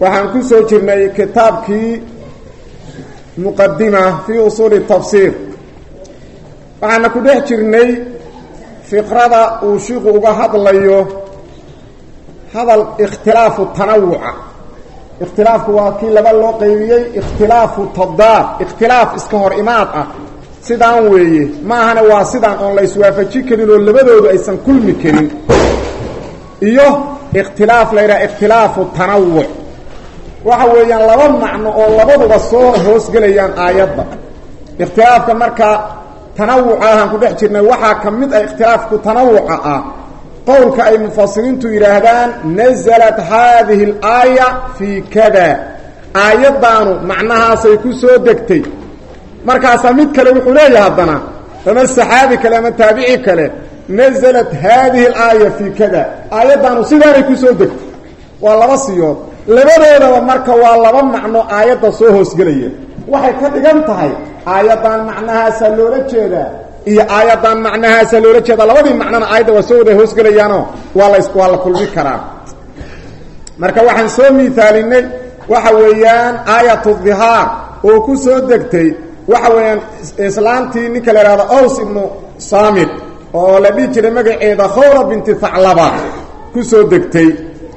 waxaan ku soo jirnay kitaabkii muqadima fii usuuli tafsiir. Waxaana ku dhex jirnay fiqrada uu shiiku uga hadlayo hadal ikhtilaafu tanawuca. Ikhtilaafku waa kii laba loo qaybiyey ikhtilaafu tadaad ikhtilaaf iska hor imaad ah. Sidaan weeye maahana waa sidaan oon la iswaafaji karin oo labadoodu aysan kulmi karin. Iyo ikhtilaaf la yidhaha ikhtilaafu tanawuc waxa weeyaan laba macno oo labaduba soo hoosgelayaan aayadda. Ikhtilaafka marka tanawuca ahaan ku dhex jirnay waxaa ka mid ah ikhtilaafku tanawuca ah. Qowlka ay mufasiriintu yidhaahdaan nasalat haadihi alaaya fii kada aayaddaanu macnahaasay ku soo degtay. Markaasaa mid kale wuxuu leeyahay haddana ama saxaabi kale ama taabici kale nasalat haadihi alaaya fii kada aayaddaanu sidaanay ku soo degtay. Waa laba siyood labadoodaba marka waa laba macno aayadda soo hoosgelaya waxay ka dhigan tahay aayaddan macnahaasaa loola jeedaa iyo aayaddan macnahaasaa loola jeedaa. Labadii macnona aayadda waa soo wada hoosgelayaanoo waa la waa la kulmi karaa. Marka waxaan soo miisaalinay waxa weeyaan aayatu dhihaar oo ku soo degtay waxa weeyaan islaantii ninka la ihahdo ows ibnu saamit oo la dhihi jiray magaceeda khawra binti thaclaba ku soo degtay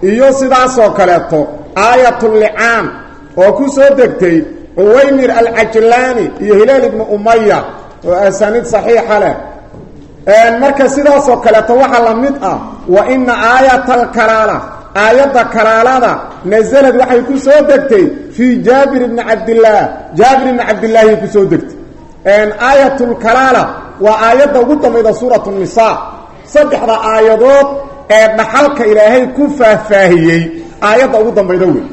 iyo sidaasoo kaleeto aayatullicaan oo ku soo degtay cuwaymir alcajlaani iyo hilaal ibnu umaya oo asaaniid saxiixa leh. Marka sidaasoo kaleeto waxaa la mid ah wa ina aayata alkalaala aayadda kalaalada nasalad waxay ku soo degtay fii jaabir ibni cabdillaah jaabir ibni cabdillaahi ku soo degtay. Aayatulkalaala waa aayadda ugu dambayda suuratu nisaa saddexda aayadood ee dhaxalka ilaahay ku faahfaahiyey aayadda ugu dambayda wey.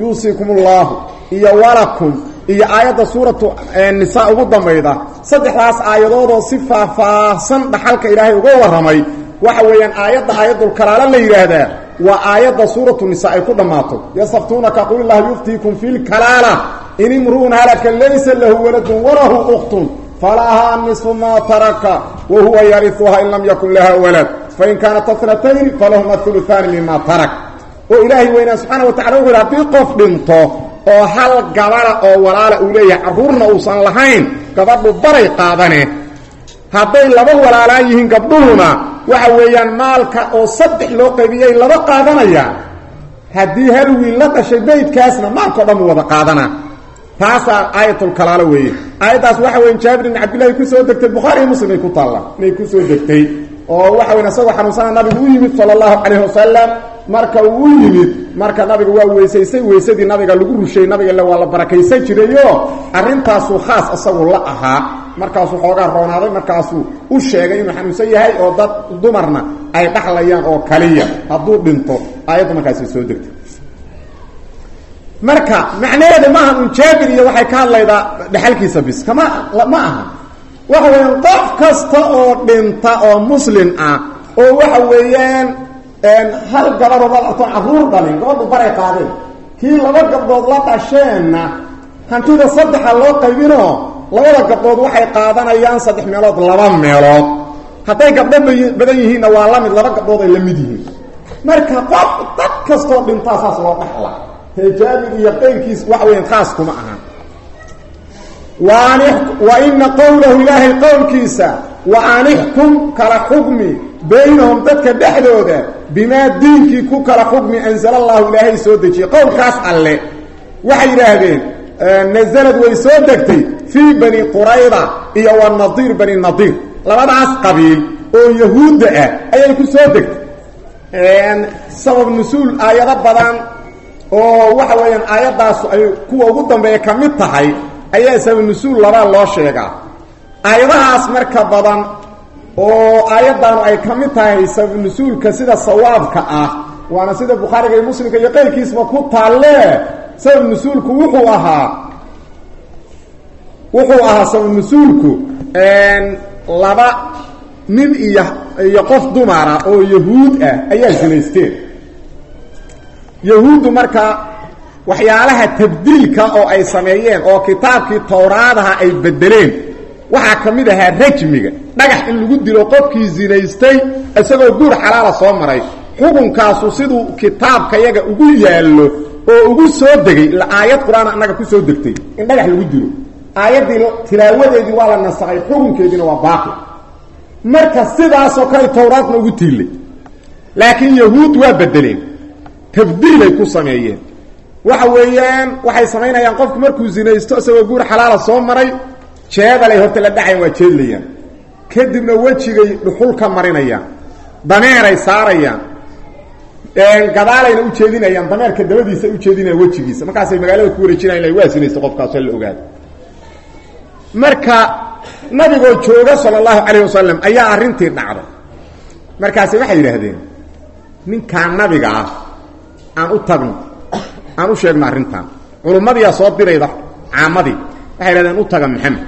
Yuusiikum ullahu iyo walakum iyo aayadda suuratu nisaa ugu dambayda. Saddexdaas aayadoodoo si faahfaahsan dhaxalka ilaahay uga warramay waxa weeyaan aayadda aayadulkalaala la yidhaahdaa waa aayadda suuratu nisaa ay ku dhammaato. Yastaftuunaka qul illahu yuftiikum fi lkalaala in imru'un halaka laysa lahu waladun walahu ukhtun. Falahaa nisfu maa taraka. Wa huwa yariuha in lam yakun laha walad fain kaanat atnatayni falahuma uluaani mima tarak. Oo ilaahay weynaa subxaana wa tacala wuxu yhi haddii qof dhinto oo hal gabada oo walaala uu leeyahay carruurna uusan lahayn gabadhu baray qaadane. Hadday laba walaalaan yihiin gabdhuhuna waxa weeyaan maalka oo saddex loo qaybiyay laba qaadanayaan haddii hal wiil la dhashay baydkaasna maalkao dhan u wada qaadana taasaa aayatulkalaalo weeye. Aayaddaas waxa weya jaabir ibn cabdillahi ku soo degtay bukhaari iyo muslim ku taalla inay ku soo degtay oo waxa weyn isagoo xanuunsana nabigu u yimid sala allahu calayhi wasalam marka uu u yimid marka nabiga waa weysaysay weysadii nabiga lagu rushay nabiga waa la barakaysan jirayo arrintaasuu khaas isagu la ahaa. Markaasuu xoogaa roonaaday markaasuu u sheegay inuu xanuunsan yahay oo dad dumarna ay dhaxlayaan oo kaliya. Hadduu dhinto aayaddu markaasi soo degtay. Marka macnaheeda maaha un jaabir iyo waxay ka hadlaydaa dhexalkiisa bis. Kama ma aha waxa weeyaan qof kasta oo dhinta oo muslim ah oo waxa weeyaan hal gabadhood la dhartoon carruur dhalin gabadhu baray qaadeen. Kii laba gabdhood la dhasheenna hantida saddexa loo qaybinoo labada gabdhood waxay qaadanayaan saddex meelood laba meelood. Hadday gabdho badan yihiinna waa la mid laba gabdhood ay la mid yihiin. Marka qof dad kastoo dhintaa saas loo dhaxla jaabir iyo qayrkiis waxa weyan khaas kuma aha wa ina qowlahu ilaahay qowlkiisa wa anixkum kala xukmi baynahum dadka dhexdooda bimaa diinkii ku kala xukmi anzala allahu ilaahay soo dejiyey qowlkaas alle waxay yidhaahdeen nasalad way soo degtay fii bani qurayda iyo wa nadiir bani nadiir labadaas qabiil oo yahuudda ah ayay ku soo degtay sabab nusuul aayado badan oo waxa weeyaan aayaddaas ay kuwa ugu dambeeya ka mid tahay ayaa sabab nusuul labaa loo sheegaa. Aayadahaas marka badan oo aayaddaanu ay ka mid tahay sabab nusuulka sida sawaabka ah waana sida bukhaariga iyo muslimka iyo qeyrkiisba ku taalle sabab nusuulku wuxuu ahaa wuxuu ahaa sabab nusuulku laba nin iyo iyo qof dumara oo yahuud ah ayaa sinaysteen yahuuddu marka waxyaalaha tabdiilka oo ay sameeyeen oo kitaabkii towraadaha ay bedeleen waxaa ka mid ahaa rajmiga dhagax in lagu dilo qofkii zinaystay isagoo guur xalaala soo maray. Xukunkaasu siduu kitaabka yaga ugu yaallo oo ugu soo degay aayad qur'aan annaga ku soo degtay in dhagax lagu dilo. Aayaddii tilaawadeedii waa la nasakhay xukunkeediina waa baaqi. Marka sidaasoo kale towraadna ugu tiillay. Laakiin yahuud waa bedeleen tabdiilay ku sameeyeen waxa weeyaan waxay samaynayaan qofku markuu zinaysto isagoo guur xalaala soo maray jeedalay horta la dhacayan waa jeedlayaan kadibna wejigay dhuxul ka marinayaan dameeray saarayaan gadaalayna u jeedinayaan dameerka dabadiisa u jeedinayaan wejigiisa. Markaasay magaalada ku wareejinayan waa sinaysta qofkaas la ogaado. Marka nabigoo jooga sala allahu calayh wasalam ayaa arrintii dhacday. Markaasi waxay yidhaahdeen ninkaa nabiga ah aan u tagno aan u sheegno arrintan. Culummadiyaa soo dirayda caamadii. Waxay yidhahdeen u taga maxamed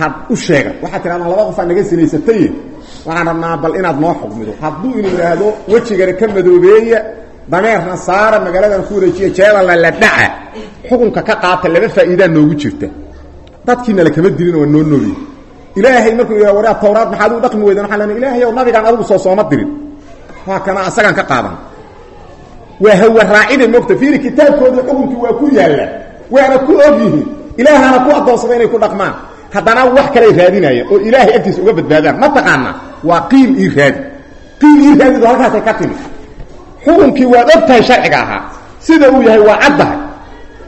had u sheega. Waxaad tidhahdaan laba qofaa naga sinaysataye waxaan rabnaa bal inaad noo xukmido hadduu inu yidhaahdo wejigana ka madoobeeya dameerna saara magaaladan ku wareejiya jeedalna la dhaca. Xukunka ka qaata laba faa'iidaa noogu jirta. Dadkiina lakama dilin waa noo nooliy ilaahay markuu yidhah waraa tawraad maxaad u dhaqmi weydan waxaa lena ilahay ow nabigaan adigu soo sooma dirin. Waa kana asagaan ka qaadan waa hawa raacida mogta fiiri kitaabkoodii xukunkii waa ku yaalla. Waana ku og yihiin ilaahana ku addoonsada inay ku dhaqmaan. Haddana wax kaley raadinayaan oo ilaahay agtiisa uga badbaadaan. Ma taqaana waa qiil ii raadi. Qiil ii raadidu halkaasay ka timi. Xukunkii waad og tahay sharciga ahaa. Sida uu yahay waa caddahay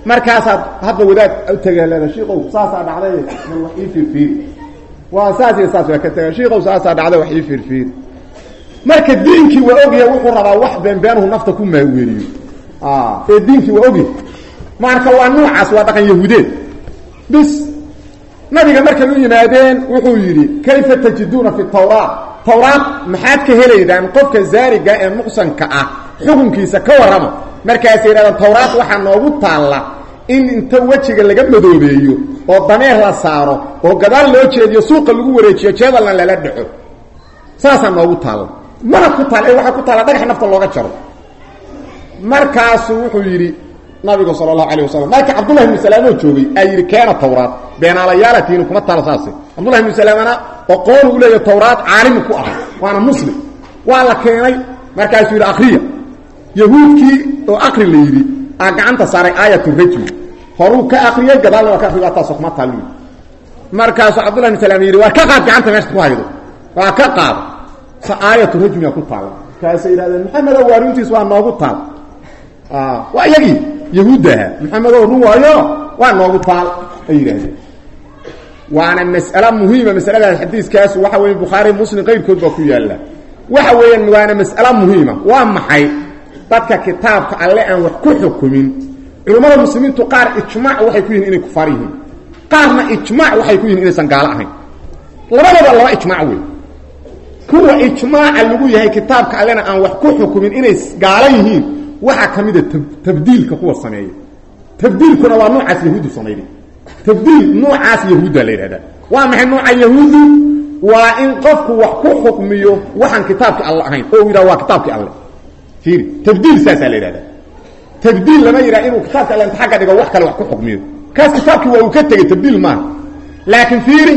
markaasaad hadda wadaad tagaalada shiikow saasaa dhacday. Ii fiirfiiri waa saas iyo saas waa ka taga shiikow saasaa dhacday. Wax ii fiirfiiri marka diinkii waa ogyahay wuxuu rabaa wax beenbeenuhu nafta ku maaweeliyo ee diinkii waa ogyahay marka waa noocaas waa dhaqan yahuudeed bis nabiga markay u yimaadeen wuxuu yidhi kayfa tajiduuna fi tawraat? Tawraat maxaad ka helaydaan qofka zaariga ee muqsanka ah xukunkiisa ka warrama. Markaasay yidhahdaan tawraat waxaa noogu taalla in inta wejiga laga madoobeeyo oo dameer la saaro oo gadaal loo jeediyo suuqa lagu wareejiyo jeedalna lala dhaco. Saasaa noogu taalla mana ku taal ee ku taalla dhagax nafta looga jaro. Markaasuu wuxuu yidhi nabigu sala allahu alayh wasalam marka cabdullahi ibnu salaamoo joogay aa yidhi keena tawraat beenaalayaalatiinu kuma taalo saase cabdullahi ibnu salaamana oqoon uu leeya tawraat caalimu ku ahay waana muslim. Waa la keenay markaasuu yidhi akriya yahuudkii oo akri la yidhi aa gacanta saaray aayat rajmi horuu ka akriyey gadaalna ka akriy waa taasoo kuma taal markaasuu cabdullahi ibnu salaam yidhi waa ka qaad gacanta meesha ku haydo waa ka qaad sa aayatu rajmiga ku taala markaasay yidhahdeen maxamedow waarintiis waa noogu taal. Waa iyagii yahuudda ahaa maxamedow run waayo waa noogu taal ay yidhaahdeen. Waana mas'ale muhiima masaladaas xadiiskaas waxa weeye bukhaari muslim qayrkood baa ku yaalla. Waxa weeyaan waana mas'ale muhiima waa maxay? Dadka kitaabka alle aan wax ku xukumin culummada muslimiintu qaar ijmaac waxay ku yihiin inay kufaar yihiin. Qaarna ijmaac waxay ku yihiin inaysan gaalo ahayn. Labadaba laba ijmaac wey kuwa ijmaaca lagu yahay kitaabka allena aan wax ku xukumin inay gaalo yihiin waxaa ka mida tabdiilka kuwa sameeya tabdiilkuna waa noocaas yahuudu samayday tabdiil noocaas yahuudda la yidhahdaa waa maxay nooca yahuudu waa in qofku wax ku xukmiyo waxaan kitaabki alle ahayn oo yidhaha waa kitaabkii alle. Fiiri tabdiil saasaa la yidhahdaa tabdiil lama yidhaha inuu kitaabka alle inta xagga dhigo wax kale wax ku xukmiyo. Kaas kitaabkii waa uu ka tegey tabdiil maaha. Laakiin fiiri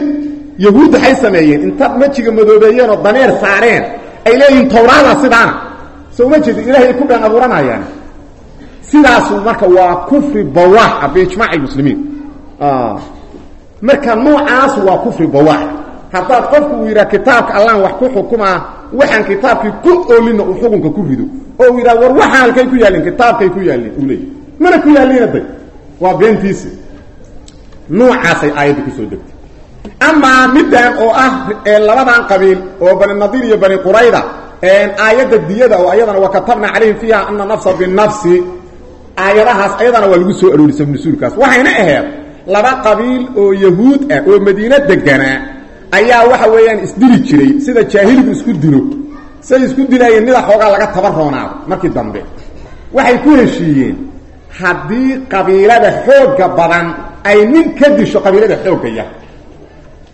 yahuud waxay sameeyeen inta wejiga madoobeeyeen oo dameer saareen ay leeyihiin tawraada sidaana. So uma jeedi ilahay ay ku been abuuranayaan. Sidaasu marka waa kufri bawaaxa biijmaac almuslimiin marka noocaas waa kufri bawaax haddaad qofku uu yidhaha kitaabka allaan wax ku xukumaa waxaan kitaabkii ku oolina uu xukunka ku rido. Oo uu yidhaha war waxaa halkay ku yaallin kitaabkay ku yaallin uu leeyay mana ku yaallina day waa beentiisi. Noocaasay aayadda ku soo degtay amaa middan oo ah labadan qabiil oo bani nadiir iyo bani qurayda aayadda diyada oo ayadana wa katabna calayhim fiiha ana nafsa binafsi aayadahaas ayadana waa lagu soo aroorisa nusuulkaas waxayna ahayd laba qabiil oo yahuud ah oo madiine deganaa ayaa waxa weeyaan isdili jiray sida jaahiligu isku dilo. Say isku dilaayeen mida xoogaa laga tabaroonaado markii dambe. Waxay ku heshiiyeen haddii qabiilada xoogga badan ay nin ka disho qabiilada xoogga yar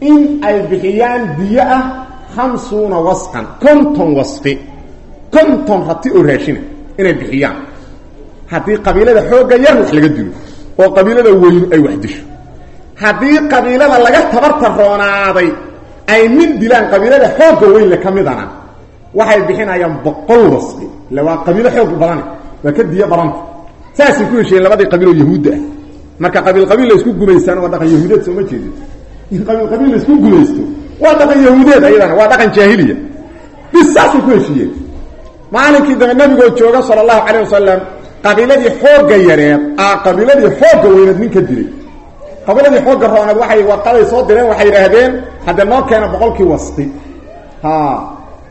in ay bixiyaan diyo ah khamsuuna wasqan konton wasqi konton rati oo raashina inay bixiyaan. Haddii qabiilada xoogga yar wax laga dilo oo qabiilada weyn ay wax disho. Haddii qabiilada laga tabarta roonaaday ay nin dilaan qabiilada xoogga weynle ka midana waxay bixinayaan boqol wasqi. Ille waa qabiilo xoog badane waa ka diyo badanta. Saasay ku heshiyeen labadii qabiiloo yahuudda ah. Marka qabiil qabiil la isku gumaystaan waa dhaqan soo ma jeedin in qabiil qabiil la isku gumaysto waa dhaqan yahuudeed ayadana waa dhaqan jaahiliya. Bis ku heshiiyeen maalinkii dambe nabigoo jooga sala allahu calayh wasalam qabiiladii xoogga yareed aa qabiiladii xoogga weyneed nin ka dilay. Qabiiladii xoogga rooneed waxay warqaday soo direen waxay yidhaahdeen haddee noo keena boqolkii wasti. Ha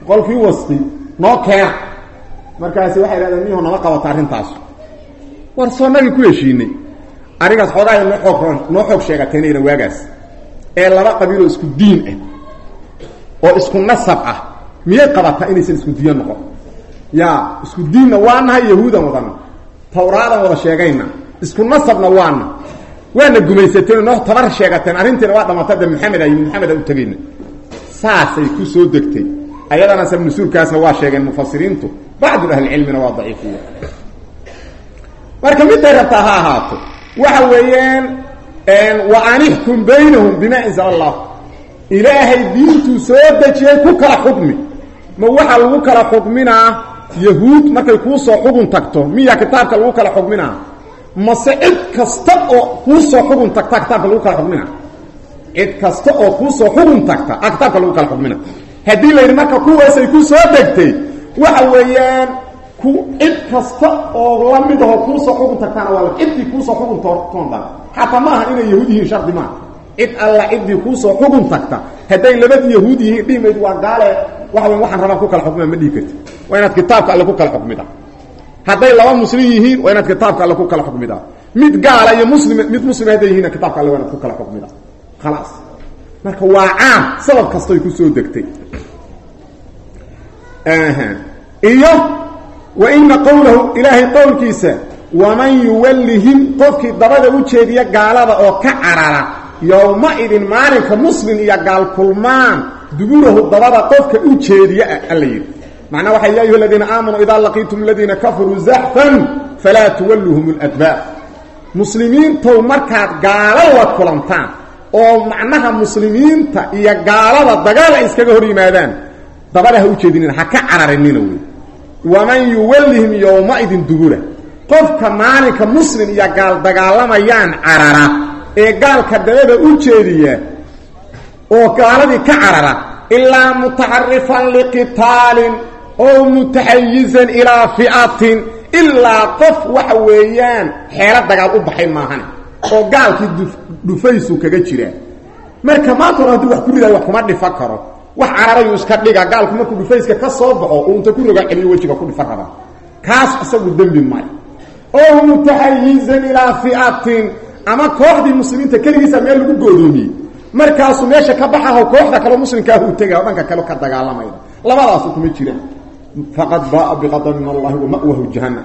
boqolkii wasti noo keena. Markaasi waxay yidhahdeen miyaho nama qabata arrintaas? War soo nagii ku heshiinay arrinkaas xoogaaya noo xoog noo xoog sheegateenayna waagaas ee laba qabiiloo isku diin ah oo isku nasab ah miyay qabataa inaysan isku diyo noqon? Ya isku diinna waa nahay yahuudan wadana tawraadan wada sheegayna isku nasabna waana waana gumaysateen noo tabar sheegateen arrintiina waa dhamatay de maxamed ay maxameda u tegayna saasay ku soo degtay. Ayadana sabnusuulkaasna waa sheegeen mufasiriintu bacdu ahlicilmina waa daciifiya marka miday rabtaa ha ahaato. Waxa weeyaan wa anixkum baynahum bima anzala allah. Ilaahay diintuu soo dejiyey ku kala xukmi ma waxaa lagu kala xukminaa yahuud markay kuu soo xugun tagto miya kitaabka lagu kala xukminaa mase cid kasta oo kuu soo xugun tagta kitaabka lagu kala xukmina cid kasta oo kuu soo xugun tagta a kitaabka lagu kala xukmina haddii layidhi marka kuwaasay ku soo degtay waxa weeyaan ku cid kasta oo la mid aho kuu soo xugun tagtaana waa ciddii kuusoo xugun toondan xataa ma aha inay yahuud yihiin shardi maaha cid alla ciddii kuusoo xugun tagta hadday labad yahuud yihiin dhimayd waa gaale. Weya waxaan rabaa ku kala xukmida ma dhihi karti waa inaad kitaabka alle ku kala xukmida hadday laba muslim yihiin waa inaad kitaabka alle ku kala xukmida mid gaala iyo muslim mid muslim hadday yihiin kitaabka alle waa inaad ku kala xukmida waa waman yuwallihim qofkii dabada u jeediya gaalada oo ka carara yowma-idin maalinka muslim iyo gaal kulmaan duburahu dabada qofka u jeediya ah alla yidhi macnaa waxa ya ayuha aladiina aamanuu idaa laqiitum aladiina kafaruu zaxfan falaa tuwalluhum ladbaar muslimiintow markaad gaalo la kulantaan oo macnaha muslimiinta iyo gaalada dagaal ay iskaga hor yimaadaan dabada ha u jeedinina ha ka cararinina wey waman yuwallihim yowma-idin qofka maalinka muslim iyo gaal dagaalamayaan carara ee gaalka dabada u jeediya oo gaaladii ka carara ilaa mutacarifan liqitaalin oo mutaxayizan ilaa fi'atin ilaa qof waxa weeyaan xeelo dagaal u baxay maahan oo gaalkii dhufaysu kaga jiraa marka maanta hore wax ku ridayo wax kuma dhifa karo. Wax cararayuu iska dhiga gaalku markuu dhufayska ka soo baxo uu inta ku roga celiyo wejiga ku dhifa rabaa kaas isagu dembi maayo oo mutaxayizan ilaa fi'atin. Ama kooxdii muslimiinta keligiisa meel lagu goodoomiyey markaasuu meesha ka baxaho kooxda kaleo muslimkaah uu tegay oo dhanka kale ka dagaalamaya. Labadaasu kuma jiraan faqad baaa biqadab min allahi wa ma'wahu jahannam.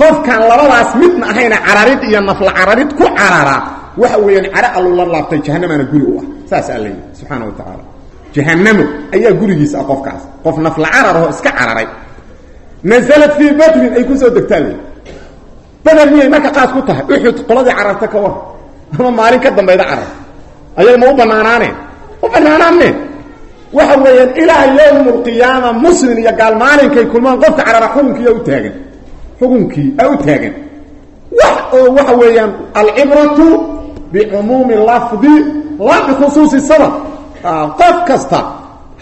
Qofkaan labadaas midna ahayna cararid iyo nafla cararid ku carara waxa weeyaan cara allu la laabtay jahanamaana guri u ah. Saas alla subxaana wa tacaala jahanamo ayaa gurigiisa ah qofkaas. Qof nafla cararahoo iska cararay. Nasalat fii badrin ay ku soo degtaa le bader miyay marka qaas ku tahay. Uxud qoladii cararta ka war. Ama maalin ka dambayda carar. Ayaga ma u banaanaaneen u banaanaaneen waxa weeyaan ilaa yowm alqiyaama muslim iyo gaal maalinkay kulmaan qofka carara xukunkiiya u taagan. Xukunkii a u taagan. Wax oo waxa weeyaan alcibratu bicumuumi lafdi laa bikhusuusi sabab. Qof kasta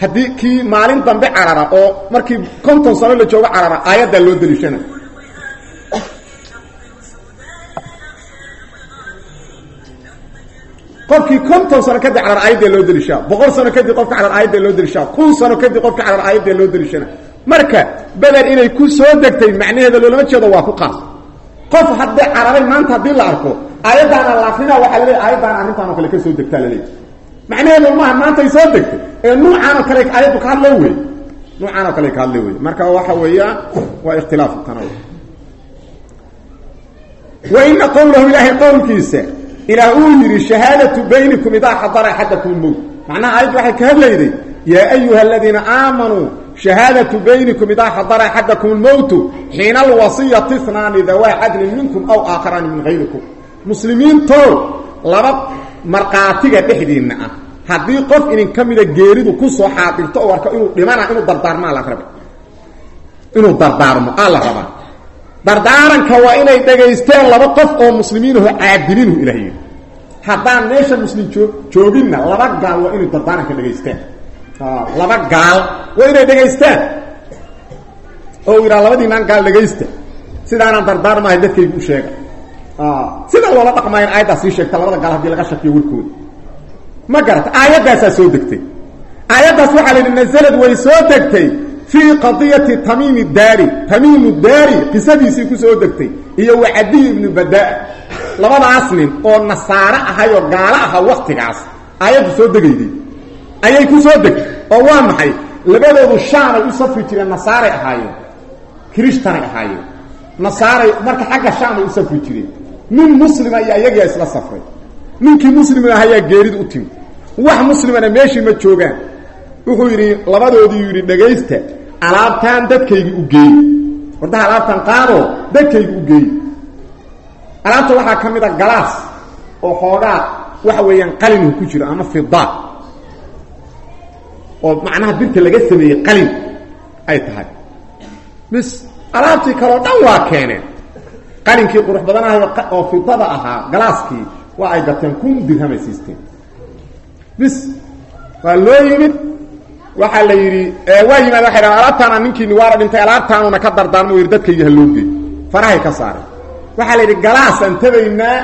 haddii kii maalin dambe carara oo markii konton sano la joogo carara aayaddaa loo daliishana qofkii konton sano kadib carar aayadda loo dalishaa. Boqol sano kadib qofka carar aayadda loo dalishaa. Kun sano kadib qofka carar aayadda loo dalishana marka beder inay ku soo degtay macnaheeda loolama jeedo waa ku qaas. Qof haddee cararay maanta haddii la arko aayaddaana la akrina waxaa laleey aayaddaana arrintaan oo kale ka soo degtaa laleey macnaheedu maaha maantay soo degtay. Ee nuucaan oo kale aayaddu ka hadlo wey. Nuucaan kale ka hadlay wey. Marka waxa weeyaan waa ikhtilaafu tanawuc wa ina qowlahu ilaahay qowlkiisa ilaah uu yidhi shahaadatu baynikum idaa xadara axadakum lmowt macnaha aayaddu waxay ka hadlayday yaa ayuha aladiina aamanuu shahaadatu baynikum idaa xadara axadakum lmowtu xiina alwasiyati snaani dawaa cadlin minkum aw aakharaani min hayrikum muslimiinto laba markhaatiga dhexdiinna ah. Haddii qof idin ka mida geeridu ku soo xaadirto oo arko inuu dhimana inuu dardaarmaa la raba inuu dardaarmo aa la dardaaranka waa inay dhagaysteen laba qof oo muslimiinaho caadiliinhu ilah yidhi haddaan meesha muslim joo jooginna laba gaal waa inay dardaaranka dhagaystaan laba gaal waa inay dhagaystaan oo yidhaha labadiinaan gaal dhagaysta sidaanaan dardaarmahay dadkaygu u sheega. Sida loola dhaqmaayan aayaddaa sii sheegta labada gaal haddii laga shakiyo warkooda. Ma garata aayaddaasaa soo degtay. Aayaddaas waxaa la yidhi nasalad way soo degtay fii qadiyati tamiimi daari tamiimu daari qisadiisii ku soo degtay iyo wa cadiy ibnu badaa. Labadaas nin oo nasaare ahay oo gaalo aha waktigaas aayaddu soo degayday ayay ku soo degtay. Oo waa maxay? Labadoodu shaamay u safri jireen nasaaray ahaayeen kirishtanay ahaayeen. Nasaaray marka xagga shaamay u safri jireen. Nin muslima iyo ayagaa isla safray. Ninkii muslimin ahayaa geeridu u timi. Wax muslimana meeshii ma joogaan. Wuxuu yidhi labadoodii yidhi dhagaysta alaabtaan dadkaygi u geey. Wardaha alaabtaan qaadoo dadkaygi u geey. Alaabta waxaa ka mid a galaas oo xoogaa waxa weeyaan qalinhu ku jiro ama fida oo macnaha birta laga sameeyey qalin ay tahay. Bis alaabtii kaleo dhan waa keeneen. Qalinkii qurux badanahay oo fidada ahaa galaaskii waa ay gateen kun dirhamay siisteen. Bis waa loo yimid waxaa la yidhi waa yimaad waxay dhahan alaabtaana ninkiini waara dhintay alaabtaanuna ka dardaarmo yidhi dadkaygi haloogeey farahay ka saareen waxaa la yidhi galaasaan tabaynaa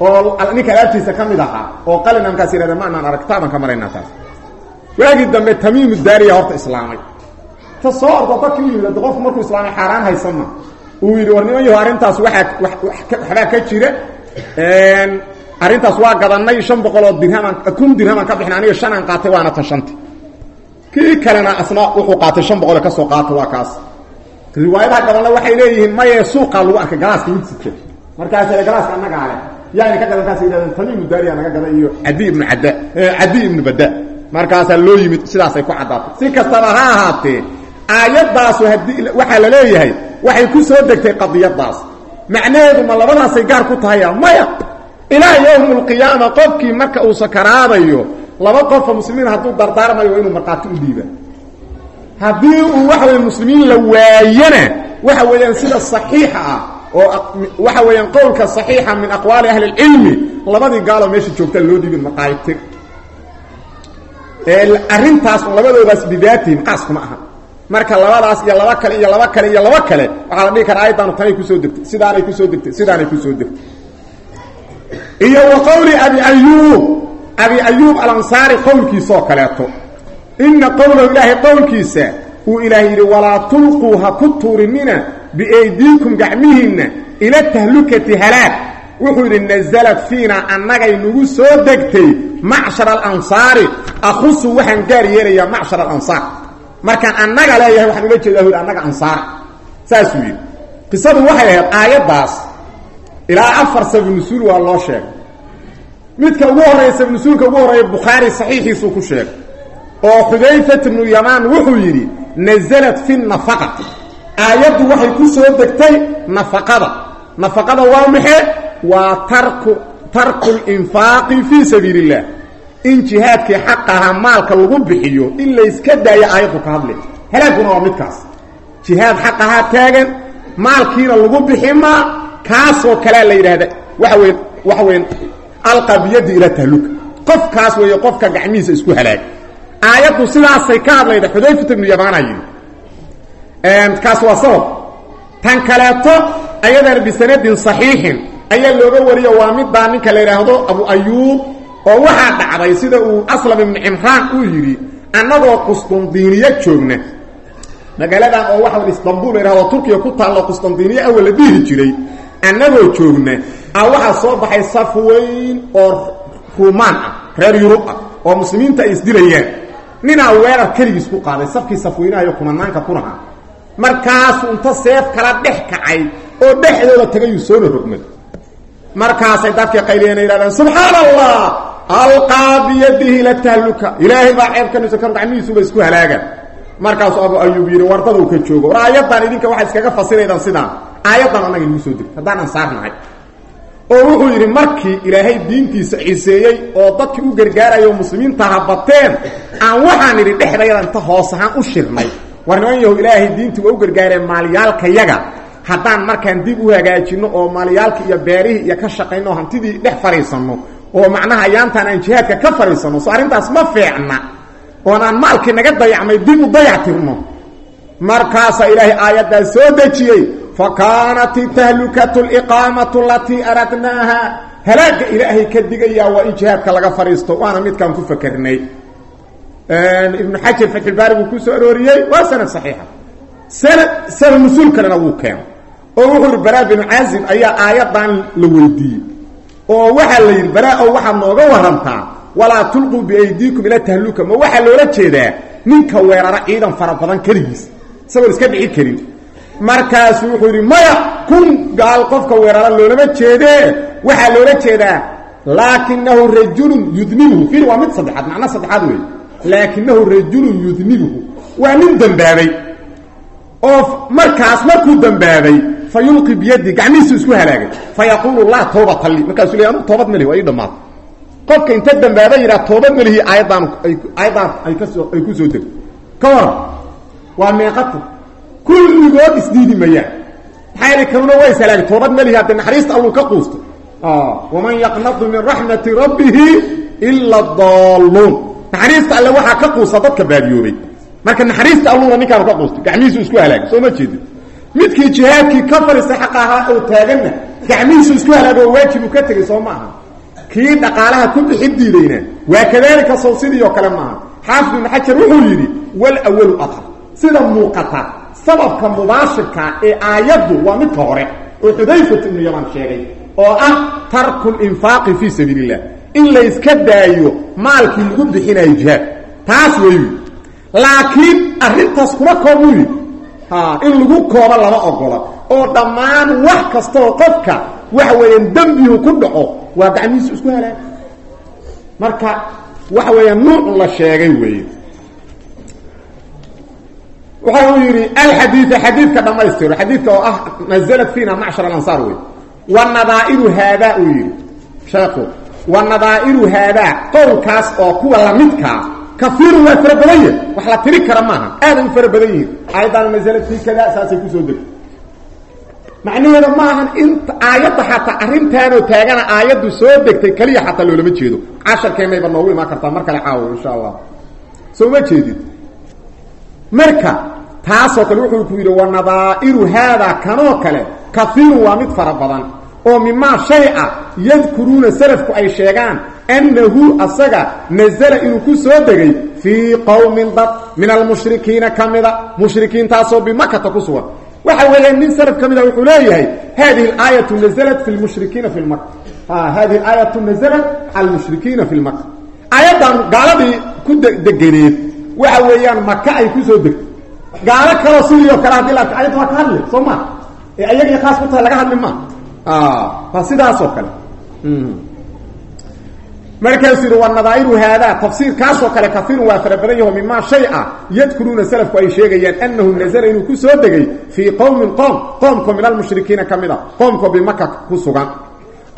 oo ninka alaabtiisa ka mid ahaa oo qalin amkaas yidhahda ma anaan arag taabaan ka maraynaa taas. Waagii dambe tamiimu daariya horta islaamay. Ta soo ordo dadkii u yimid qofku markuu islaamay xaaraan haysanma uu yidhi war niman yaho arrintaas waaa waxbaa ka jira. Arrintaas waa gadanay shan boqol oo dirhamaan kun dirhamaan ka bixin aniga shan aan qaatay waana tan shanta kii kalena asna wuxuu qaatay shan boqol ka soo qaata waa kaas. Riwaayadaha gadanna waxay leeyihiin maye suuqaa lagu arkay galaaska mid sita markaas galaaska annagaa leh yaani ka gadan kaas yidhahdeen tamiimu daariya naga gada iyo cadi ibnu cadda cadi ibnu badda markaasaa loo yimid sidaasay ku caddaatay. Si kastaba ha ahaatee aayaddaasu haddii waxaa la leeyahay waxay ku soo degtay qadiyadaas. Macnaheedu ma labadaasay gaar ku tahaya maya? Ilaa yowm lqiyaama qofkii marka uu sakaraadayo laba qofka muslimiin hadduu dardaarmayo inuu markhaati u dhiiba. Haddii uu waxa weye muslimiin la waayana waxa weeyaan sida saxiixa ah oo waxa weeyaan qowlka saxiixa min aqwaali ahli اlcilmi labadii gaaloo meesha joogtaa loo dhiibin maqaayibtir arrintaas labadoodaas bidaatihim qaaskuma aha. Marka labadaas iyo laba kale iyo laba kale iyo laba kale waxaa la dhihi karaa ayaddaanu tanay ku soo degtay sidaanay ku soo degtay sidaanay ku soo degtay. Iyo wa qowli abi ayuub abi ayuub alansaari qowlkiisaoo kaleeto ina qowlahu ilaahay qowlkiisa uu ilaah yidhi walaa tulquu ha ku tuurinina biaydiikum gacmihiinna ila tahlukati halaag wuxuu yidhi nasalat fiina annagay nagu soo degtay macshar alansaari akhusu waxaan gaar yeelayaa macshar alansaar markaan annaga leeyahay waxaan ula jeedaa hu annaga ansaar. Saasuu yidhi. Qisadu waxay ahayd aayaddaas ilaa afar sabnusuul waa loo sheegay midka ugu horreeya sabnusuulka ugu horreeya bukhaari saxiixiisuu ku sheegay. Oo xudayfat bnu yamaan wuxuu yidhi nasalat fi nafaqa. Aayaddu waxay ku soo degtay nafaqada. Nafaqada waa maxe waa tarku tarku linfaaqi fii sabiili illah in jihaadkii xaqaha maalka lagu bixiyo in layska daayo aayaddu ka hadlay halaaguna waa midkaas. Jihaad xaqahaa taagan maalkiina lagu bixi maa kaasoo kalea la yidhaahda. Waxa weyn waxa weyn alqa biyadi ila tahluka qofkaas weeye qofka gacmihiisa isku halaag. Aayaddu sidaasay ka hadlayda xudayfat ibnu yamaana yidhi. Kaas waa sabab. Tan kaleeto ayadana bisanadin saxiixin ayaa looga wariyo waa middaa ninka la abu ayuub oo waxaa dhacday sida uu aslam ibnu cimraan uu yidhi annagoo qustundiiniya joogna magaaladan oo waxa istanbul la yidhahdo turkiya ku taallo qustundiiniya awal la jiray annagoo joogna a waxaa soo baxay saf weyn oo ruumaan ah reer yurub ah oo muslimiinta ay isdilayaan ninaa weerar keligiis ku qaaday safkii safweynahayo kumanaanka kunaha markaasuu inta seef kala dhex kacay oo dhexdooda tagayuu soona rogmay markaasay dadkii qayliyeen yidhahdeen subxaan allah alqaa biyadihi la tahluka. Ilaahay baa ceebkanisa kan gacmihiisuba isku halaaga markaasuu abu ayuub yidhi wardaduu ka joogo. War aayaddan idinka waxay iskaga fasiraydaan sidaan aayaddan annaga nagu soo degta haddaan ansaarnahay oo wuxuu yidhi markii ilaahay diintiisa ciseeyey oo dadkii u gargaaraya oo muslimiintaha bateen aan waxaan idhi dhexdayada inta hoos ahaan u shirnay. War niman ilaahay diintii waa u gargaareen maalyaalkayaga haddaan markaan dib u hagaajinno oo maalyaalkii iyo beerihii iyo ka shaqayno oo hantidii dhex fadhiisanno oo macnaha ayaantaan aan jihaadka ka fadhiisanno so arrintaas ma fiicna. Oon maalkii naga dayacmay dib u dayactirno. Markaasaa ilaahay aayaddaa soo dejiyey fa kaanat tahlukatu liqaamatu alatii aradnaaha halaagga ilaahay ka digayaa waa in jihaadka laga fadhiisto waana midkaan ku fakernay ibnu xajar fatxulbaari buu ku soo arooriyey waa sanad saxiixa sanad sanad nusuul kalena wuu keeno oo wuxuu yidhi baraa binu caazib ayaa aayaddan la weydiiyey oo waxaa la yidhi baraa ow waxaad nooga warantaa walaa tulquu biaydiikum ila tahluka ma waxaa loola jeedaa ninka weerara ciidan fara keligiis isagoon iska dhici karin markaasu wuxuu yidhi maya kun gaal qofka weerara loolama jeedee? Waxaa loola jeedaa laakinahu rajulun yudnibuhu. Fiir waa mid saddexaad macna saddexaad wey laakinahu rajulun yudnibuhu. Waa nin dembaabay oo markaas markuu dembaabay fa biyadi gacmihiisu isku halaagay. Fa yaquulu laa li markaasuu le anu toobad malihi waa ii qofka inta dambaaba yidhaha toobad malihi aayadaan aayadaan ay ka soo ay ku soo degto ka waran waa kulligood isdiidi mayaan. Maxaa kanuna waa ishalaagay toobad malihi haddee naxariista alluu ka quustay waman yaqnadu min raxmati rabbihi ila daalluun naxariista alle waxaa ka quusta dadka baadiyoobay marka naxariista alluuna ninkaanu ka quustay gacmihiisu isku halaagay soo ma jeedin. Midkii jihaadkii ka fadhiistay xaqa ahaa oo taaganna gacmihiisu isku halaago oo waajibu ka tegay soo ma aha. Kii dhaqaalaha ku bixi diidayna waa kadaalika sow sidii oo kale maaha xaafid ibnu xajar wuxuu yidhi walawalu adhar sida muuqata sababka mubaashirka ee aayaddu waa midka hore oo xudayfat ibnu yaman sheegay oo ah tarku linfaaqi fii sabiili illah in layska daayo maalkii lagu bixinayo jihaad. Taas weyu laakiin arrintaas kuma koobuu yidhi. In lagu koobo lama ogola. Oo dhammaan wax kastaoo qofka waxa weeyaan dembihu ku dhaco waa gacmihiisu isku halaaga marka waxa weeyaan nuucu la sheegay weeye waxa uu yidhi alxadiida xadiidka dhammaystiro xadiidka oo ah nazalat fiina macshar alansaar wey wanadaa'iru haadaa uu yidhi sheekhu wanadaa'iru haadaa qowlkaas oo kuwa lamidkaa kaiirun waa fara badan yahi wax la tiri kara maaha aaday u fara badan yihiin aayaddaana nasalad fii kada saasay ku soo degtay macnaheeda ma ahan in aayadda xataa arrintaanoo taagana aayaddu soo degtay keliya xataa loolama jeedo casharkeenayba noogu imaan kartaa mar kale caawo insha allah soo marka taasoo kale wuxuu ku yidhi wanadaa'iru haadaa kanoo kale kaiirun waa mid fara badan oo mimaa shay ah yadkuruuna salafku ay sheegaan annahu asaga nazala inuu ku soo degay fii qowmin dad min almushrikiina ka mida mushrikiintaasoo bimakata ku sugan. Waxa weeya nin salaf ka mida wuxuu leeyahay hadihi aayatu nazalat fi lmushrikiina fi lmaka hadihi aayatu nazalat almushrikiina fi lmaka aayaddan gaaladii ku degeneed waxa weeyaan maka ay ku soo degtay. Gaalo kaloo sidii oo kale haddii la ayadda waa ka hadli soo ma? Ee ayagii khaas ku tahay laga hadli ma? Waa sidaasoo kale. Markaasuu yidhi wanadaa'iru haadaa tafsiirkaasoo kale kaiirun waa fara badan yaho mimaa shay ah yadkuruuna salafku ay sheegayaan annahu nazala inuu ku soo degay fii qowmin qoom qoomkoo min almushrikiina ka mid a qoomkoo bimaka ku sugan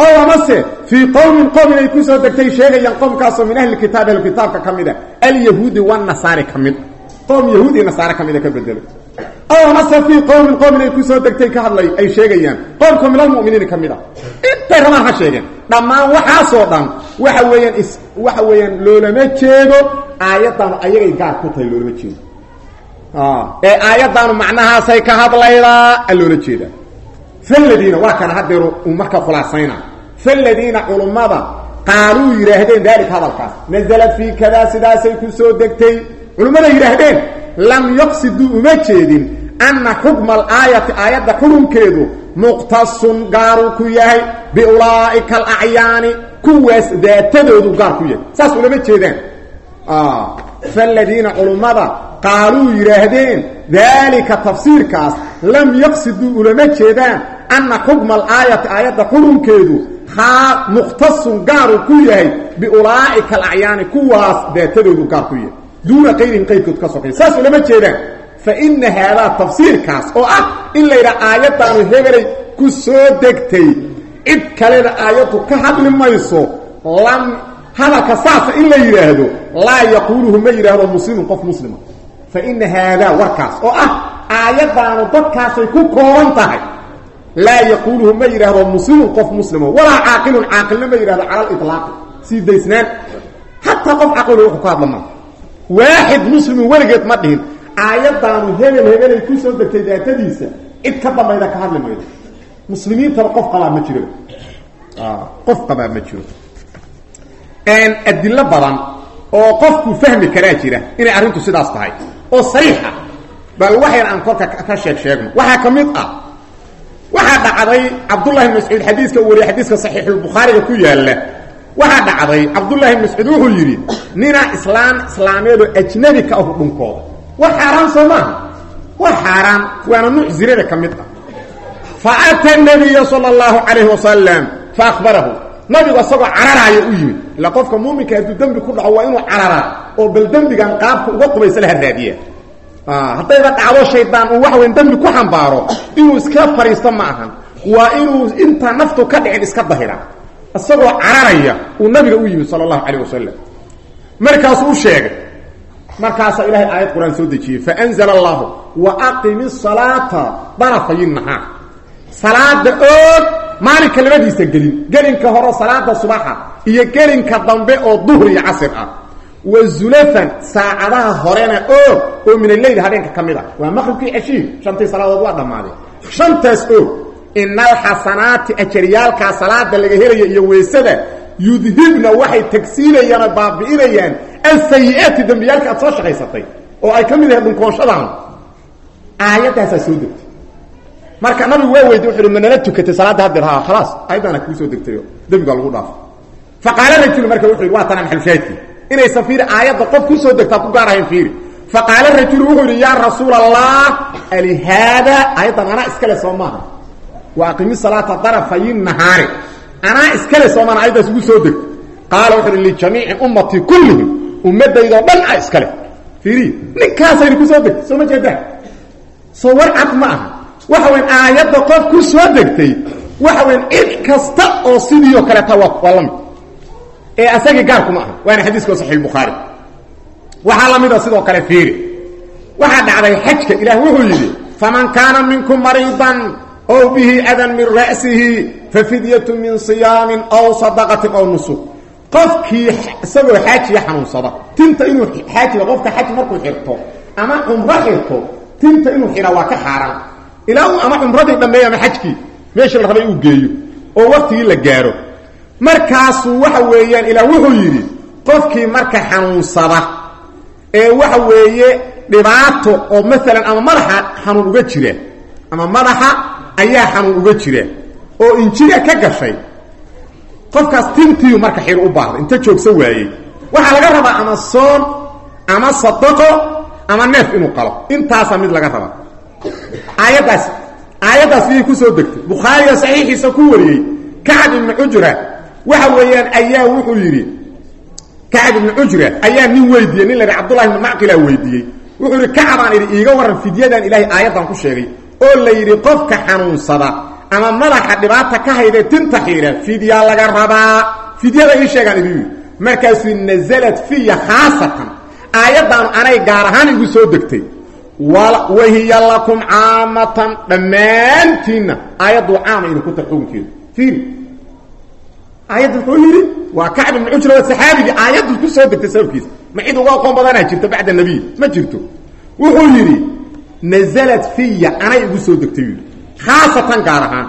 ow amase fii qowmin qoom inay ku soo degtay sheegayaan qoomkaasoo min ahli kitaab ahlukitaabka ka mid a alyahuudi wanasaari ka mid. Qoom yahuud iyo nasaare ka mida ka bedelo. Ow amase fii qowmin qoom inay ku soo degtay ka hadlay ay sheegayaan qoomkoo min almuminiina ka mid a intay rabaan ha sheegeen. Dhammaan waxaasoo dhan waxa weeyaan is waxa weeyaan loolama jeedo aayaddaanu ayagay gaar ku tahay loolama ee aayaddaanu macnahaasay ka hadlaydaa loola jeedaa. Faladiina waa kana hadeeru faladiina culummada qaaluu yidhaahdeen daalika hadalkaas nasalad fii kadaa sidaasay ku soo degtay culummada yidhaahdeen lam yaqsiduu uma jeedin anna xukma alaayati aayadda xukunkeedu muqtasun gaaruu ku yahay biulaa'ika alacyaani kuwaas daatadoodu gaar ku yahay saas ulama jeedaan faladiina culummada qaaluu yidhaahdeen daalika tafsiirkaas lam yaqsiduu ulama jeedaan anna xukma alaayati aayadda xurunkeedu haa mukhtasun gaaruu ku yahay biulaa'ika alacyaani kuwaas daatadoodu gaar ku yahay. Duuna qayrihim qayrkood ka sokay saas ulama jeedaan. Fa ina haadaa tafsiirkaas oo ah in la yidhaha aayaddaanu hebelay ku soo degtay cid kalena aayaddu ka hadli mayso lam hadalka saasa in la yidhaahdo laa yaquuluhu ma yidhaahdo muslimun qof muslima. Fa ina haadaa warkaas oo ah aayaddaanu dadkaasay ku kooban tahay laa yaquuluhu ma yidhaahdo muslimun qof muslimo walaa caaqilun caaqilna ma yidhahdo cala aliطlaaqi sii daysnaan. Hataa qof caqilo wuxuu ka hadla maa waaxid muslimin weligeed ma dhihin. Aayaddaanu hebel hebelay ku soo degtay daatadiisa cid ka dambayda ka hadli maydo. Muslimiintaba qof qabaa ma jiro. Qof qabaa ma jiro. Adilo badan oo qofku fahmi karaa jira inay arrintu sidaas tahay oo sariixa. Bal waxayna aan korka ka sheeg sheegno. Waxaa ka ah waxaa dhacday cabdullahi bn mascuud xadiiska uu wariyay xadiiska saxiixulbukhaariga ku yaalla. Waxaa dhacday cabdullahi bn mascuud wuxuu yidhi nina islaam islaameedoo ajnabi ka ahu dhunkooda. Waa xaaraan soo maaha waa xaaraan waana nuuc zinada ka mid ah. Fa ata nabiya sala allahu calayhi wasalam fa akhbarahu. Nabigu isagoo cararaaya u yimid ila qofka muuminka hadduu dembi ku dhaco waa inuu cararaa oo bal dembigan qaabka uga qubaysa laha raadiya haddayba dhacdo shaydaan uu wax weyn dembi ku xambaaro inuu iska fadhiisto ma ahan. Waa inuu intaa naftu ka dhicin iska dahira. Isagoo cararaya uu nabiga u yimid sala allahu calayh wasalam markaasuu u sheegay markaasaa ilahay aayad qur'aan soo dejiyey faanzla allahu wa aqimi salaata darafay nahaar. Salaada oog maalinka labadiisa gelin. Gelinka hore salaada subaxa iyo gelinka dambe oo duhr iyo casir ah wa zulafan saacadaha horena oog oo min alleyl habeenka ka mid ah waa maqribkii ceshiin shantii salaadood waa dhammaaday shantaas oog ina alxasanaati ajaryaalkaa salaada laga helaya iyo weysada yudhibna waxay tagsiinayaan oo baabi'inayaan alsayi-aati dembiyaalka aad soo shaqaysatay oo ay ka mid ahayd dhunkoonshadan aayaddaasaa soo degtay marka nabigu waa weydiy wuxu uhi ma nala tukatay salaadda haddeer ha khalaas aayaddaana kuu soo degtayo dembigaa lagu dhaafo fa qaala rajulu marka wuxu yidhi waa inaysan fiiri aayadda qof ku soo degtaa ku gaar ahayn fiiri. Fa qaala rajulu wuxuu yidhi yaa rasuula allah alihaada aayaddan anaa iskale soo maaha. Wa aqimi salaata darafayi nahaari. Anaa iskale soo maaha aayaddaas ugu soo degto qaala wuxu uhi lijamiici ummatii kullihim. Ummaddaydoo dhan a iskale fiiri ninkaasayna ku soo degtay soo ma jeedaan soo war cad ma aha. Waxa weyn aayadda qof ku soo degtay waxa weyn cid kasta oo sidii oo kaleeta waa la mid ee asagii gaarkuma aha waana xadiiska saxiix bukhaari waxaa la mida sidoo kale fiiri. Waxaa dhacday xajka ilaah wuxuu yidhi faman kaana minkum mariidan ow bihi adan min ra'sihi fafidyatu min siyaamin aw sadaqatin aw nusuk. Qofkii isagoo xaajiya xanuunsada tinta inuu xaajiga qofka xaj markuu xirto ama cumro xirto tinta inuu xidha waa ka xaaraan. Ilaa ama cumradii dhammeeyo ama xajkii meeshii la rabay uu geeyo oo waktigii la gaaro markaasuu waxa weeyaan ilaah wuxuu yidhi qofkii marka xanuunsada ee waxa weeye dhibaato oo maalan ama madaxa xanuun uga jira ama madaxa ayaa xanuun uga jira oo injira ka gashay qofkaas tintiiu marka xir u baahda inta joogsa waayey. Waxaa laga rabaa ama soon ama sadaqo ama neef inuu qalo. Intaasaa mid laga rabaa. Aayaddaas aayaddaas iyay ku soo degtay. Bukhaariga saxiixiisa ku wariyey kacab ibnu cujra waxa weeyaan ayaa wuxuu yidhi kacab ibnu cujra ayaa nin weydiiyey nin la yidhi cabdullahi ibnu macqilaa weydiiyey. Wuxuu yidhi kacabaan idhi iiga warran fidyadan ilaahay aayaddan ku sheegay oo la yidhi qofka xanuunsada ama madaxa dhibaata ka haydee tinta xiidha fidyaa laga rabaa. Fidyada ii sheegaan idin yidhi markaasuu nasalat fiya khaasatan. Aayaddaanu anay gaar ahaan igu soo degtay. Wahiya lakum caamatan. Dhammaantiinna aayaddu caama idinku tar xukunkeedu fiiri aayadda wuxuu yidhi waa kacb ibnu cujra saxaabigii aayaddu ku soo degtay sababkiisa ma cid uga aqoon badanaa jirto bacda nabiy ma jirto. Wuxuu yidhi nasalat fiya anay igu soo degtay yidhi. Khaasatan gaar ahaan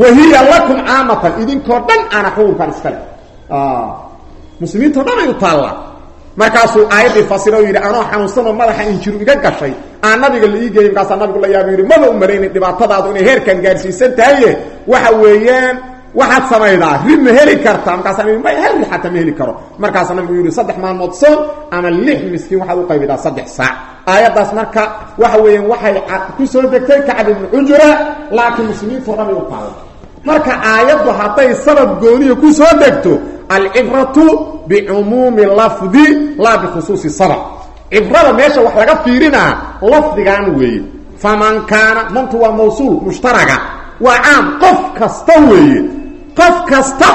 wahiya lakum caamatan idinkoo dhan ana xukunkan iskale muslimiintao dhan ay u taallaa markaasuu aayaddii fasira o yidhi anoo xanuunsanoo madaxa injiru iga gashay aan nabiga la ii geeyey markaasaa nabigu la yaaba yidhi maba u malaynin dhibaatadaadu inay heerkan gaadhsiisan tahaye waxa weeyaan waxaad samaydaa ri ma heli kartaa markaasa hal ri xataa ma heli karo. Markaasa nabigu yidhi saddex maalmood soon ama lix miskiin waxaad u qaybidaa saddex saac. Aayaddaas marka waxa weeyaan waxay ku soo degtay kacb ibnu cujra laakiin muslimiintao dhan u taalla marka aayaddu hadday sabab gooniya ku soo degto alcibratu bicumuumi lafdi laa bikhusuusi sabab. Cibrada meesha wax laga fiirinaa lafdigan weeye. Faman kaana mantu waa mawsuul mushtaraga. Waa caam qof kasta weeye qof kasta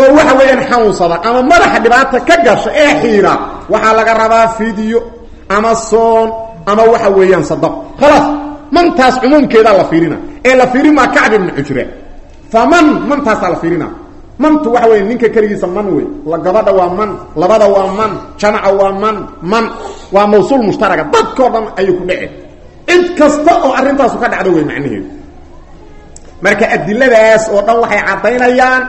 oo waxa weeyaan xanuunsada ama madaxa dhibaata ka gasha ee xiira waxaa laga rabaa fidiyo ama soon ama waxa weeyaan sadaq khalaas mantaas cumuumkeedaa la fiirina. Ee la fiirin maa kacb ibnu xujre faman mantaasaa la fiirina. Mantu waxa weya ninka keligiisa man wey gabadha waa man labada waa man jamaca waa man man waa mawsuul mushtaraga dadkao dhan ayuu ku dhece cid kasta oo arrintaasu ka dhacdo wey macnaheedu marka adiladaas oo dhan waxay caddaynayaan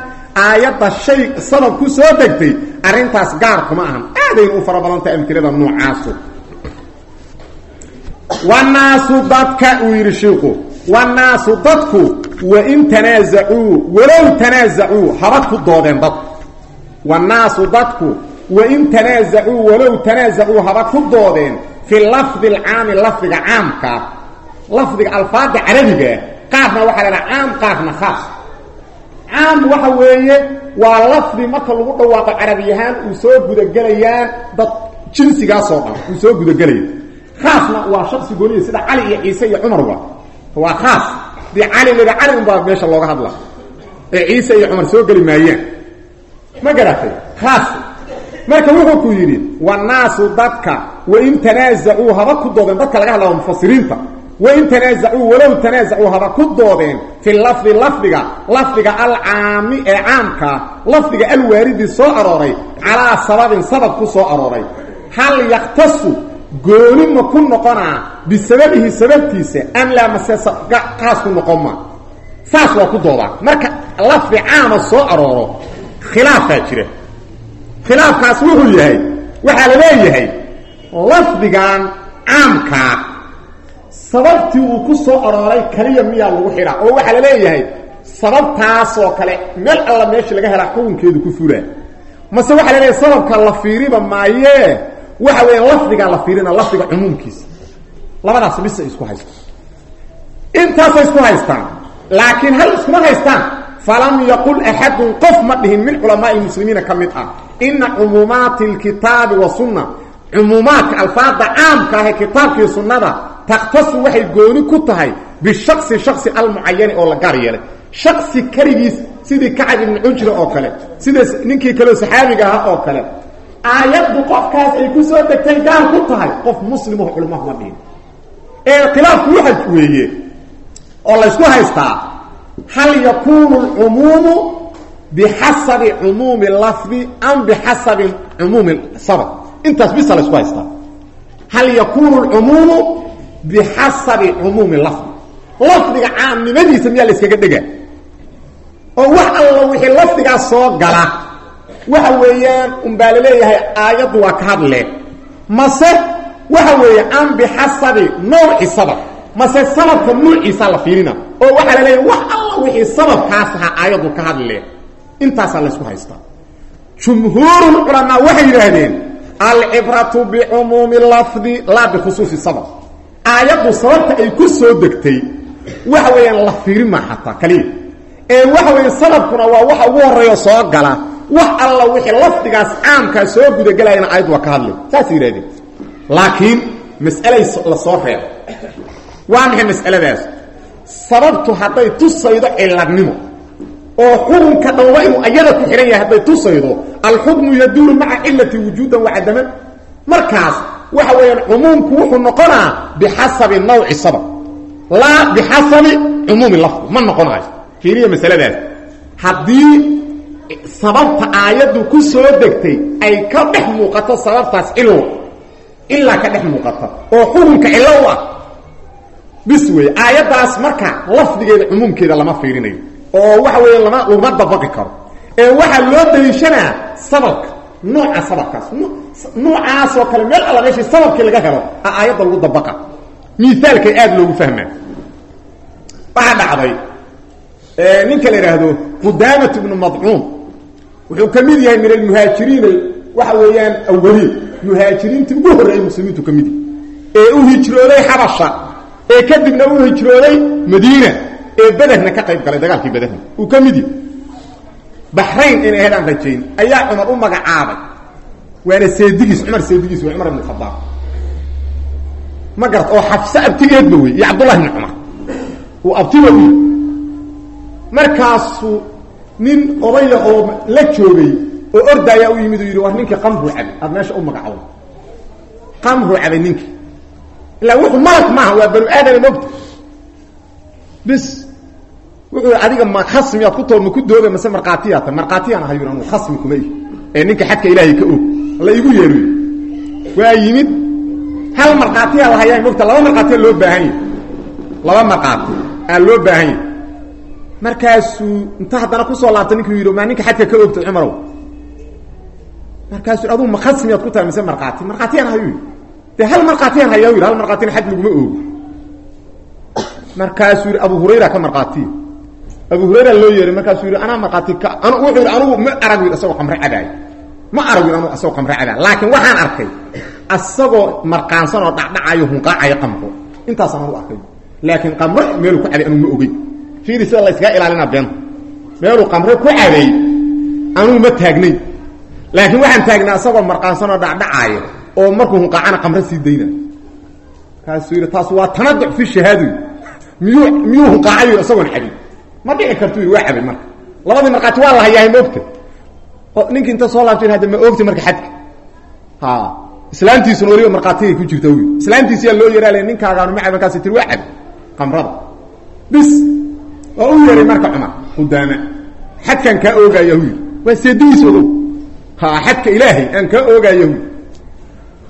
aayadda shay sabab ku soo degtay arrintaas gaar kuma ahan. Aadayna u fara badanta amtilada noocaasu wanaasu dadka uu yidhi shiiku wanaasu dadku wain tanaazacuu walow tanaazacuu haba ku doodeen dadku wanaasu dadku wain tanaazacuu walow tanaazacuu haba ku doodeen fi lafdi alcaami lafdiga caamkaa lafdiga alfaada carabigaa qaarna waxaa la dhaha caam qaarna khaas caam waxa weeye waa lafdi marka lagu dhawaaqo carabi ahaan uu soo gudagelayaan dad jinsigaasoo dhan uu soo gudagelaya khaasna waa shaksi gooniya sida cali iyo ciise iyo cumarba waa. Khaas. Dii cali lida cali unbaa meesha looga hadla ee ciise iyo cumar soo geli maayaan ma garatay khaas. Marka wuxuu ku yidhi wanaasu dadka wain tanaazacuu haba ku doodeen dadka laga hadlaya mufasiriinta wain tanaazacuu walow tanaazacuu haba ku doodeen fi lafdi lafdiga lafdiga alcaami ee caamkaa lafdiga alwaaridi soo arooray calaa sababin sabab ku soo arooray. Hal yaktasu gooni ma ku noqonaa bisababihi sababtiisa am laa mase qaas ku noqon ma. Saas waa ku doodaa marka lafdi caama soo arooro khilaafaa jira. Khilaafkaas wuxuu yahay waxaa la leeyahay lafdigan caamkaa sababtii uu ku soo arooray kaliya miyaa lagu xidhaa oo waxaa la leeyahay sababtaasoo kale meel alla meesha laga helaa xukunkeedu ku fulaa mase waxaa la leeyahay sababka la fiiriba maayee waxa weya lafdigaa la fiirina lafdiga cumuumkiisa. Labadaas bisa isku haysta intaasay isku haystaan. Laakiin hal iskuma haystaan. Falam yaqul axadun qof ma dhihin min culamaai lmuslimiina ka mid ah. Ina cumuumaati alkitaabi wasunna cumuumaadka alfaada caamka ah ee kitaabkii sunnada takhtasu waxay gooni ku tahay bishaksi shaksi almucayani oo la gaar yeelay. Shaksi keligiis sidii kacab ibni cujra oo kale sida ninkii kaleo saxaabiga ahaa oo kale. Aayaddu qofkaas ay ku soo degtay gaar ku tahay qof muslimaho culamahu ma dhihin. Ee khilaafku waxa weeye oo laysku haystaa hal yakuunu alcumuumu bixasabi cumuumi lafdi am bixasabi cumuumi sabab intaas bisa laysku haystaa hal yakuunu alcumuumu bixasabi cumuumi lafdi lafdiga caamnimadiisa miyaa la yskaga dhega oo wax alla wixii lafdigaas soo gala. Waxa weeyaan unbaa la leeyahay aayaddu waa ka hadle mase waxa weeye am bixasabi nawci sabab. Mase sababka nuuciisaa la fiirina. Oo waxaa la leeyahay wax alla wixii sababkaas ahaa aayaddu ka hadle intaasaa laysku haystaa jumhuurulculamaa waxay yidhaahdeen alcibratu bicumuumi lafdi laa bikhusuusi sabab. Aayaddu sababta ay ku soo degtay waxa weeyaan la fiirin maa xataa kaliya ee waxa weeye sababkuna waa waxa ugu horreeyo soo gala wax alla wixii lafdigaas caamkaa soo gudagelayana aayaddu waa ka hadlay saasay yidhahdeen laakiin mas'alay la soo reebo. Waa maxay mas'aladaas? Sababtu hadday tusaydo ciladnimo oo xukunka dhanwa inuu ayada ku xidhan yahay hadday tusaydo alxukmu yaduuru maca cilati wujuudan wacadaman markaas waxa weeyaan cumuumku wuxuu noqonaa bixasabi nawci sabab. Laa bixasabi cumuumi lafdi ma noqonayo fiiriya masaladaas. Haddii sababta aayaddu ku soo degtay ay ka dhex muuqato sababtaas cilo ilaa ka dhex muuqata oo xukunka cillo u ah bis wey aayaddaas marka lafdigeeda cumuumkeeda lama fiirinayo oo waxa weeye lama laguma dabaqi karo ee waxaa loo daliishanaa sababka nooca sababkaas noocaasoo kale meel alla meeshii sababkii laga helo a aayadda lagu dabaqa miaalkay aada loogu fahmaa waxaa dhacday ninka la idhaahdo qudaamat ibnu madcuun wuxuu ka mid yahay min almuhaajiriina waxa weeyaan awaliin muhaajiriintii ugu horreeyey muslimiintu ka mid yahay ee u hijrooday xabasha ee kadibna u hijrooday madiina ee bederna ka qayb galay dagaalkii bederna uu ka mid yahay baxrayn inay ahayd aan rajayn ayaa cumar u magacaabay. Waana seedigiis cumar seedigiis waa cumar ibn khadaab ma garata oo xafse abtigeedba wey iyo cabdullahi ibni cumar. Uu abtiba u markaasuu nin odaya oo la joogay oo ordaayaa u yimid oo yidhi war ninkii qamruu cabay aada meesha u magacowda qamruu cabay ninkii. Ilaa wuxuu malak maaha waa banu aadana mogta bis yidhi adiga ma khasmi aad ku too ma ku dooga mase markhaatiyaa ta markhaatiyaan ahay anugu khasmi kuma ihi ee ninka xadka ilaahay ka og la igu yeeroy waa yimid hal markhaatiyaa la hayaa mogta laba markhaatiya loo baahan laba markhaati aa loo baahan yahy markaasuu inta haddana ku soo laabtay ninkuu yidhi maa ninka xadka ka ogtay cumarow markaasuu adugu ma khasmiyaad ku tahay mise markhaati markhaatiyaan hayu yidhi. Dee hal markhaatiyaan hayaa yidhi hal markhaatina xad laguma oogo markaasuu yidhi abu hurayra ka markhaatiya abu hurayra loo yeeray markaasuu yidhi anaa markhaati ka an wuxuu yidhi anugu ma arag yidhi asagoo qamre cadaayo ma arag yidhi anugu asagoo qamre cadaayo laakiin waxaan arkay asagoo marqaansan oo dhacdhacayo hunqaacayo qamro intaasaan anugu arkay. Laakiin qamre meeluu ku caday anugu ma ogey. Fiiri sida la yskaga ilaalinaa beenta meeluu qamre ku caday anugu ma taagnay. Laakiin waxaan taagnay asagoo marqaansan oo dhacdhacaayo oo markuu hunqaacana qamre sii dayna. Kaasuu yidhi taas waa tanaduc fi shahaadoy miyuu miyuu hunqaacayo isagoon cabin ma dhici kartu waa cabay marka. Labadii markhaati waa la hayaahay ma ogta oo ninkii inta soo laabtay hadda ma ogta marka xadka? Ha. Islaantiisuna weliba markhaatigay ku jirta wy islaantiisiyaa loo yeeraale ninkaagaanu ma cabin markaasi tiri waa qamrada bis. Waa u yeeray marka cumar qudaama. Xadkaan kaa oogaya yidhi. Waa seedigiis ogow ha xadka ilaahay aan kaa oogaya hu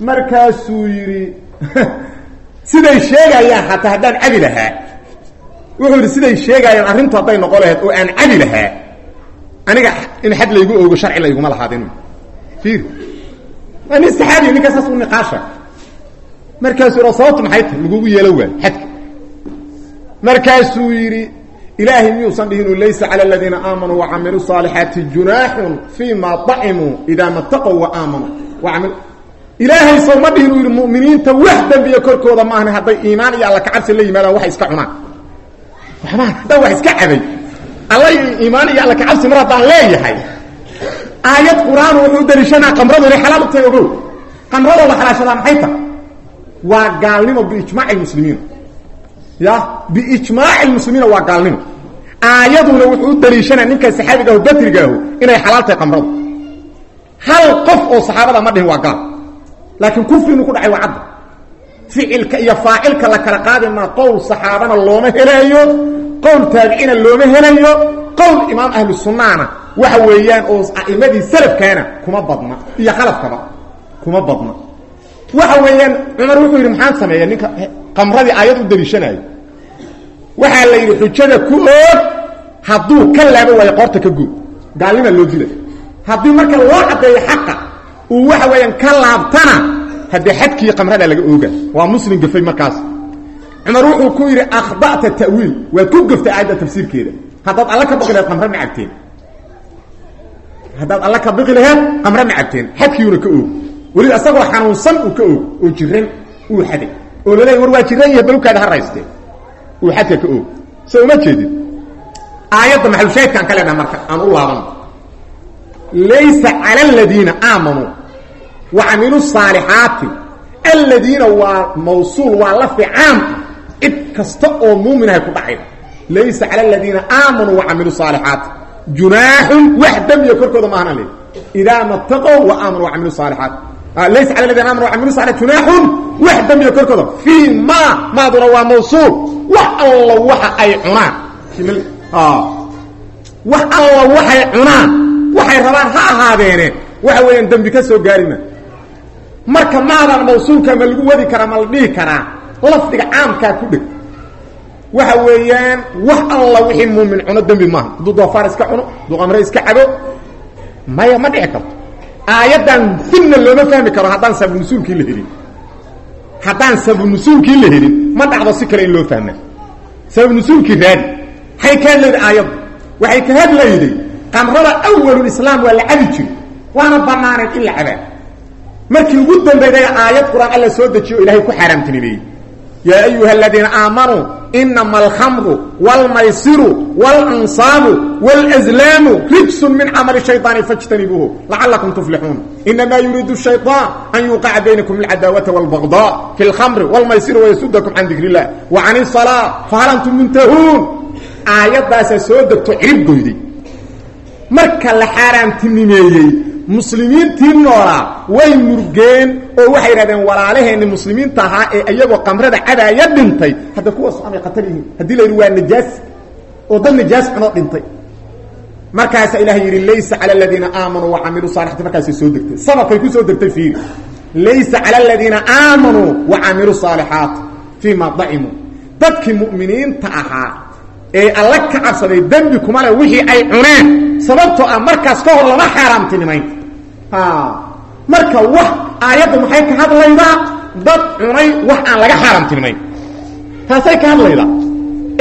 markaasuu yidhi siday sheegayaan hataa haddaan cabi lahaa wuxuu yidhi siday sheegaayaan arrintu hadday noqon lahayd oo aan cabi lahaa aniga in xad laygu oogo sharci layguma lahaadin. Fiir waa nin saxaabiya ninka saas niqaasha. Markaasuu yidhi sababtu maxay tahay? Lagugu yeelo waay xadka markaasuu yidhi ilaahay miyuusan dhihin laysa cala aladiina aamanuu wacamiluu saalixaati junaaxun fii ma dacimuu idaa mataqow wa aamanuu. Waamil ilaahay sow ma dhihin uu yidhi mu'miniinta wax dembiya korkooda hadday iimaan iyo alla kacabsi la yimaadaan waxay iska cunaan waxbaa haddaan wax iska cabay. Alla iimaan iyo alla kacabsi mar haddaan leeyahay. Aayad qur'aan wuxuu daliishanaa qamradu inay xalaal u ogow. Qamradoo la xalaashadaa maxay tahay waa gaalnimo biijmaaci lmuslimiina ya biijmaaci lmuslimiina waa gaalnimo. Aayaduna wuxuu u daliishanaa ninka saxaabigaahu badrigaahu inay xalaal tahay qamradu. Hal qof oo saxaabada ma dhihin waa gaal. Laakiin kufrinu ku dhacay waa cadda ficilka iyo faacilka la kala qaadi maa qowl saxaabana looma helayo qowl taabicina looma helayo qowl imaam ahlu sunnaana waxa weeyaan oo a'imadii salafkaana kuma badna iyo khalafkaba kuma badna. Waxa weeyaan cumar wuxuu yidhi maxaan sameeya ninka qamradii aayad u daliishanayo waxaa la yidhi xujada ku oog hadduu ka laabo waayo qoorta ka good gaalnima loo dila. Haddii marka loo caddeeyo xaqa uu waxa weeyaan ka laabtana haddee xadkii qamrada laga ooga waa muslim gafay markaas. Cumar wuxuu ku yidhi akhda'ta ta'wiil. Waad ku gaftay aayadda tafsiirkeeda. Haddaad alla ka baqi laheed qamre ma cabteen. Haddaad alla ka baqi laheed qamre ma cabteen. Ka oog. Weliba isagoo xanuunsan uu ka oog oo jiran uu xaday. Oo laleeya war waa jiran yahay balukaada ha raystee uu xadka ka oog. So uma jeedid aayadda maxalushaahidkaan ka leenaha marka aan u laaban. Laysa cala aladiina aamanuu wacamilu saalixaati aladiina waa mawsuul waa lafi caam cid kasta oo muuminahay ku dhacay. Laysa cala aladiina aamanuu wacamilu saalixaati junaaxun wax dembiya korkooda maahana le idaa mataqow wa aamanuu wacamilu saaliaat laysa cala ladina amanu wacamilu saaliat junaaxun wax dembiya korkooda. Fii ma maaduna waa mawsuul. Wax alla waxa ay cunaan. Wax alla waxay cunaan. Waxay rabaan ha ahaadeene. Waxa weeyaan dembi ka soo gaarima marka maadan mawsuulka ma lagu wadi karaa ma la dhihi karaa lafdiga caamkaa ku dheg waxa weeyaan wax alla wixii muumin cuno dembi maaha. Hadduu doofaar iska cuno hadduu qamre iska cabo maya ma dhici karto. Aayaddan finna looma fahmi karo haddaan sabanusuulkii la helin. Haddaan sabanusuulkii la helin ma dhacdo si kale in loo fahmaa sabanusuulkii raadi. Hay kaa leeda aayaddu waxay ka hadlayday qamrada awalulislaam waa la cabi jiri waana banaaneen in la cabaa markii ugu dambayday aayad qur-aan alla soo dejiyo o ilahay ku xaaraamtinimeeyey yaa ayuha aladiina aamanuu inama alkhamru wاlmaysiru wاlansaabu wاlأzlaamu rijsun min camali shayطaani fاjtanibuuhu lacalakum tuflixuun inama yuriidu shayطaan an yuuqaca baynakum alcadaawata wاlbagضاء fi اlkhamri wاlmaysiri wayasudakum can dikr اllah wa can الصalاة fahal antum muntahuun aayaddaasaa soo degto cirib goyday marka la xaaraamtinimeeyey muslimiintii noolaa way murgeen oo waxay yidhahdeen walaalaheenni muslimiinta ahaa ee iyagoo qamrada cadaaya dhintay. Hadda kuwaas amay khatar yihiin. Haddii la yidhi waa najaas oo dad najaas cunoo dhintay. Markaasaa ilahay yidhi laysa cala aladiina aamanuu wacamiluu saalixati markaasay soo degtay. Sababkay ku soo degtay fiiri. Laysa cala aladiina aamanuu wacamiluu saalixaat fii ma dacimuu dadkii mu'miniinta ahaa ee alla ka cabsaday dembi kuma leh wixii ay cuneen. Sababtoo ah markaas ka hor lama xaaraamtinimayn marka wax aayaddu maxay ka hadlaydaa dad cunay wax aan laga xaaraamtinimayn taasay ka hadlaydaa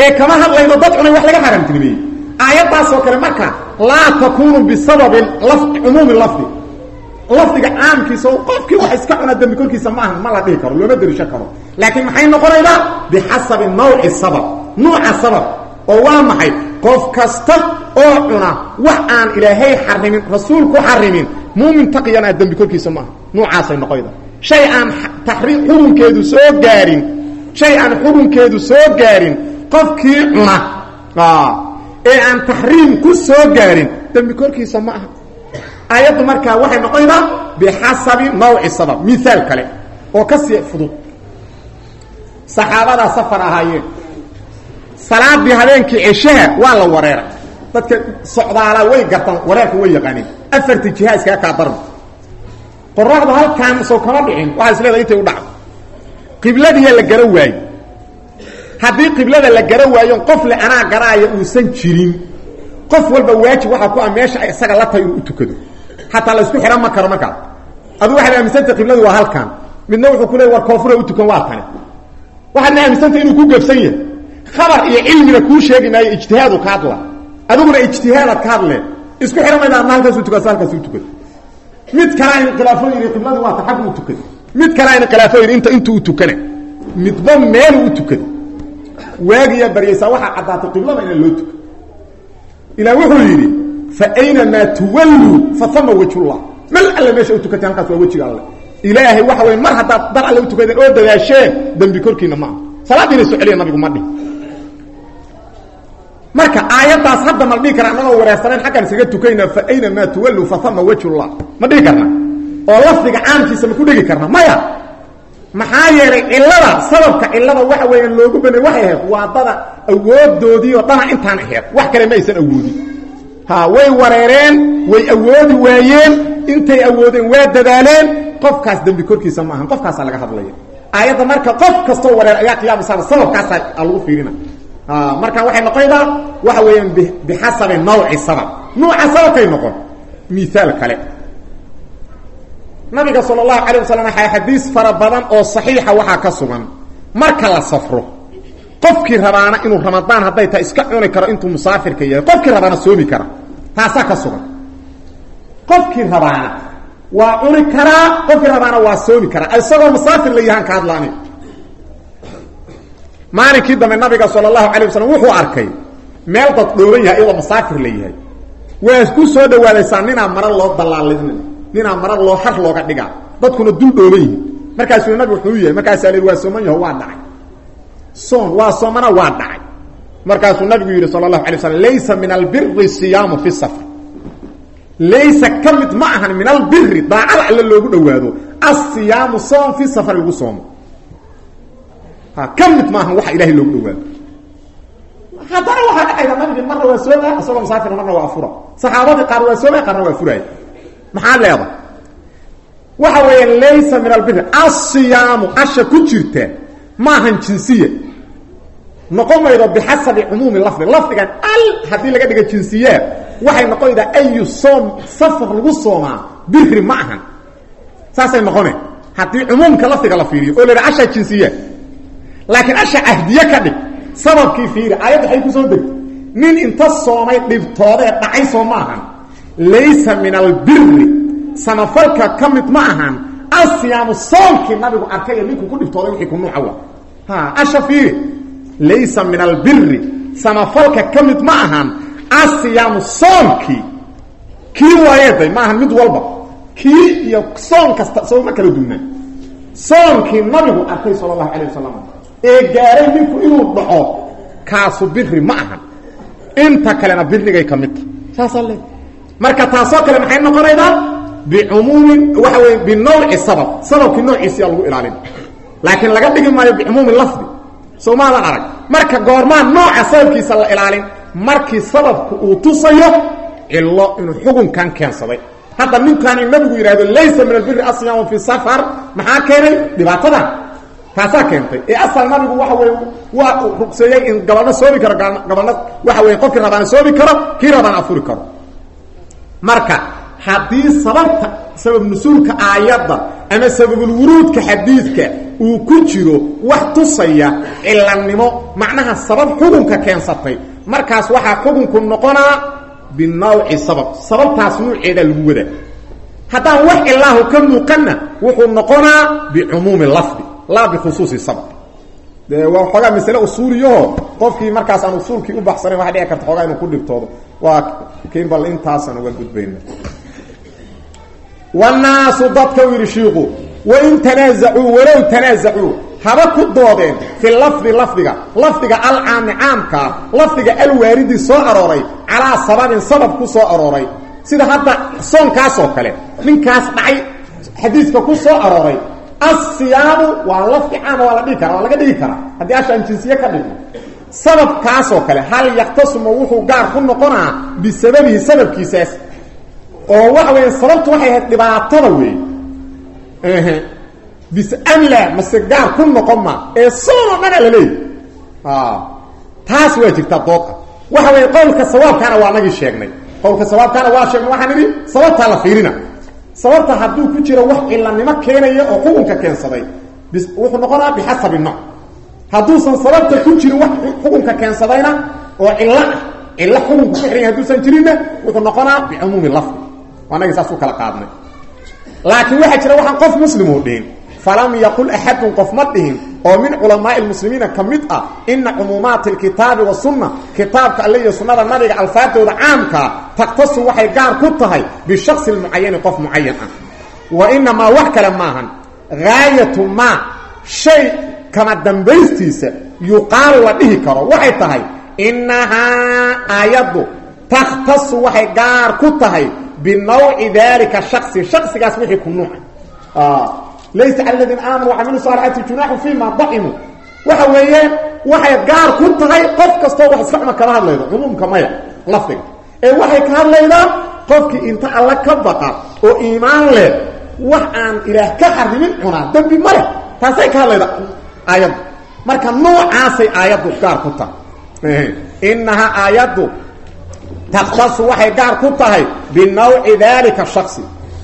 ee kama hadlaydo dad cunay wax laga xaaraamtinimeeyey aayaddaasoo kale marka laa takunu bisababin laf cumuumi lafdi. Lafdiga caamkiisa qofkii wax iska cunaa dembi korkiisa ma ahan ma la dhihi karo looma derisho karo. Laakiin maxay noqonaydaa bixasabi nawci sabab. Nuuca sabab. Oo waa maxay? Qof kasta oo cuna wax aan ilaahay xarimin rasuulku xarimin muumin taqiyana dembi korkiisa maaha. Nuucaasay noqoyda. Shay aan taxriim xurunkeedu soo gaarin. Shay aan xurunkeedu soo gaarin. Qofkii cuna ee aan taxriim ku soo gaarin dembi korkiisa ma aha. Aayaddu markaa waxay noqonaydaa bixasabi nawci sabab miaal kale oo ka sii fudud. Saxaabadaa safar ahaayeen salaadii habeenkii ceshaha waa la wareeray dadka socdaalaa way gartaan wareerka way yaqaaneen afarta jiha iskaga kaa qoraxdu halkaan soo kama dhicin waxaa is leedahay intay u dhacdo qibladiiya la gara waayo. Haddii qiblada la gara waayo qof le anaa garaaya uusan jirin. Qof walba waajib waxaa ku ah isaga la tahay u tukado. Xataa la isku xihan ma karo markaa. Adu waxaad aaminsantay qibladu waa halkaan. Midna wuxuu ku leey war koonfura u tukan waa tani. Waxaadna aaminsantay inuu ku gebsan yahay. Khabar iyo cilmina kuu sheegi maayo ijtihaadu ka hadla adiguna ijtihaadaad ka hadle isku xihan mayda adna halkaas u tukasa halkaas u tukado mid kale ayna khilaafo yidhi qibladu waa ta xaggu u tukada mid kale ayna khilaafo yidhi inta intuu tukana midba meelu u tukada waagiyaa baryaysaa waxaa caddaatay qiblada inaan loo tukan. Ilaa wuxuu yidhi fa aynamaa tuwalluu fa ama wajhullah. Mal alle meesha u tukatay halkaas waa wejiga alle. Ilaahay waxa wey mar haddaad dar alle u tukadeen oo dadaasheen dembi korkiina maaha salaadiina soo celiya nabigu ma dhihi marka aayaddaas hadda ma dhihi kara annagoo wareersanayn xaggaan iskaga tukayna fa aynamaa tuwalluu fa ama wajhullah ma dhihi karna? Oo lafdiga caamkiisa ma ku dhegi karna? Maya. Maxaa yeelay cilada sababka cilada waxa weeyaan loogu banay waxay ahayd waa dada awoodoodii oo dhana intaan ahayd wax kale ma awoodin. Ha way wareereen way awoodi waayeen intay awoodeen waa dadaaleen. Qofkaas dembi korkiisa maaha qofkaasaa laga hadlaya. Aayadda marka qof kastoo wareer ayaa qiyaamasaaba sababkaasaa lagu fiirina Ah, marka waxay noqonaydaa waxa weeyaan bixasabi nawci sabab. Nuuca sababkay noqon miaal kale. Nabiga sala allahu alay wasalam waxaa xadiis fara badan oo saxiixa waxaa ka sugan. Marka la safro qofkii rabaana inuu ramadaan hadday ta iska cuni karo intuu musaafirka yahay qofkii rabaana soomi kara taasaa ka sugan. Qofkii rabaana waa cuni karaa qofkii rabaana waa soomi karaa. Isagoo musaafir la yahaan ka hadlaani maalinkii dambe nabiga sal allahu alay waslm wuxuu arkay meel dad dhooban yahay iyadoo masaafir la waa ku soo dhawaadaysaa ninaa mara loo dalaalin ninaa mara loo har looga dhigaa dadkuna dul dhooban yihi markaasuu nabig wuxuu markaas markaasaa la waa sooman yaho waa dhacay. Soon waa soomana waa dhacay. Markaasuu nabigu yidhi sal allahu alay laysa min albiri siyaamu fi safar. Laysa ka mid min albiri daacada alle loogu dhawaado asiyaamu soom fi safar lagu soomo ka mid maahan waxa ilahay loogu dhawaado haddana waxaa dhacayda nabigi marna waa sooma isagoo musaafir marna waa afura saxaabadii qaar waa soomay qaarna waa furaaya maxaa leeda waxa weeya laysa min albiri asiyaamu asha ku jirta maahan jinsiya noqon maydo bixasabi cumuumi lafdi. Lafdigan al haddii laga dhiga jinsiyaa waxay noqonaydaa ayu soom safar lagu soomaa biri ma ahan saasay noqone haddii cumuumka lafdiga la fiiriyo oo la yidha asha jinsiya laakiin asha cahdiye ka dhig. Sababkii fiiri aayadda waxay ku soo degtay. Nin inta soomay dhibtoodee dhacay soo ma ahan. Laysa min albiri samafalka ka mid ma ahan. Asiyaamu soomkii nabigu arkay ninku ku dhibtooday wixii ku nuuca wa ha asha fiiri. Laysa min albiri samafalka ka mid ma ahan. Asiyaamu soomkii kii waayeeday ma ahan mid walba. Kii iyo soon kasta soo ma ee gaaray ninku inuu dhaco kaasu biri ma inta kalena birigay ka mid tahay. Saasaa le marka taasoo kale maxay noqonaydaa bicumuumin waxa weye binawci sabab. Sababkii noociisiyaa lagu ilaalin. Laakiin laga dhigi maayo bicumuumi lafdi. Soo maadan arag. Marka goormaa nooca sababkiisa la ilaalin markii sababku uu tusayo cilo inuu xukunkan keensaday. Hadda ninkaani nabigu yidhahdo laysa min albiri asyaamu fi safar. Maxaa keenay? Dhibaatadan taasaa keentay. Ee asal nabigu waxa weye waa rugseeyey in gabalno soobi karo gabalno waxa weye qofkii rabaana soobi karo kii rabaana afuri karo. Marka haddii sababta sabab nusuulka aayadda ama sababulwuruudka xadiidka uu ku jiro wax tusaya cilanimo macnaha sabab xukunka keensatay. Markaas waxaa xukunku noqonaa binawci sabab. Sababtaas nuuceedaa lagu wadaa. Haddaan wax cilaahu ka muuqanna wuxuu noqonaa bicumuumi lafdi laa bikhusuusi sabab de waa xoogaa masale usuuliyaho qofkii markaas aan usuulkii u baxsanayn waxa dhici karta xoogaa inuu ku dhibtoodo. Waa kiin bal intaasaan uga gudbayna wanaasu dadka u yidhi shiiku wain tanaazacuu walow tanaazacuu haba ku doodeen fi lafdi lafdiga lafdiga alcaami caamkaa lafdiga alwaaridii soo arooray calaa sababin sabab ku soo arooray. Sida hadda soonkaasoo kale ninkaas dhacay xadiidka ku soo asiyaamu waa lafdi caama waa la dhigi kara waa laga dhigi karaa. Haddii ashaan jinsiye ka dhigno sababkaasoo kale hal yaktasuma wuxuu gaar ku noqonaa bisababihi sababkiisaas oo waxa weya sababtu waxay ahayd dhibaatada wey bis amla mase gaar ku noqon ma. Ee soonoo dhana la leeyahy taas waa jirtaa dooda waxa weeye qowlka sawaabkaana waa nagii sheegnay. Qowlka sawaabkaana waa sheegnay waxaan sababtaa la fiirina sababta hadduu ku jiro wax cilanimo keenaya oo xukunka keensaday wuxuu noqonaa bixasabi nooc. Hadduusan sababta ku jirin wax xukunka keensadayna oo cilo ah cilo xukunka ku xihan jirinna wuxuu noqonaa bicumuumi lafdi. Anagii saas u kala qaadnay. Laakiin waxaa jira waxaan qof muslimu dhihin. Falam yaqul axadun qof ma oo min culamaai lmuslimiina ka mid ah ina cumuumaati alkitaabi wasunna kitaabka alle iyo sunnada nabiga alfaadooda caamkaa taktasu waxay gaar ku tahay bishasi mucayani qof mucayan ah. Wa inamaa wax kale maahan gaayatu maa shay kama dambaystiisa yuqaalu la dhihi karo. Waxay tahay inahaa aayaddu takhtasu waxay gaar ku tahay binawci dalika shasi shaksigaas wixii laysa cala ladiina aamanu wacamilu saalixaati junaaxu fi ma dacimuu waxa weeye waxay gaar ku tahay qof kastoo wax iska cuna kama hadlaydo cumuumka maya lafdiga. Ee waxay ka hadlaydaa qofkii inta alla ka baqa oo iimaan leh wax aan ilaah ka xarimin cunaa. Dembi ma leh. Taasay ka hadlayda. Aayaddu marka noocaasay aayaddu gaar ku tahay. Inahaa aayaddu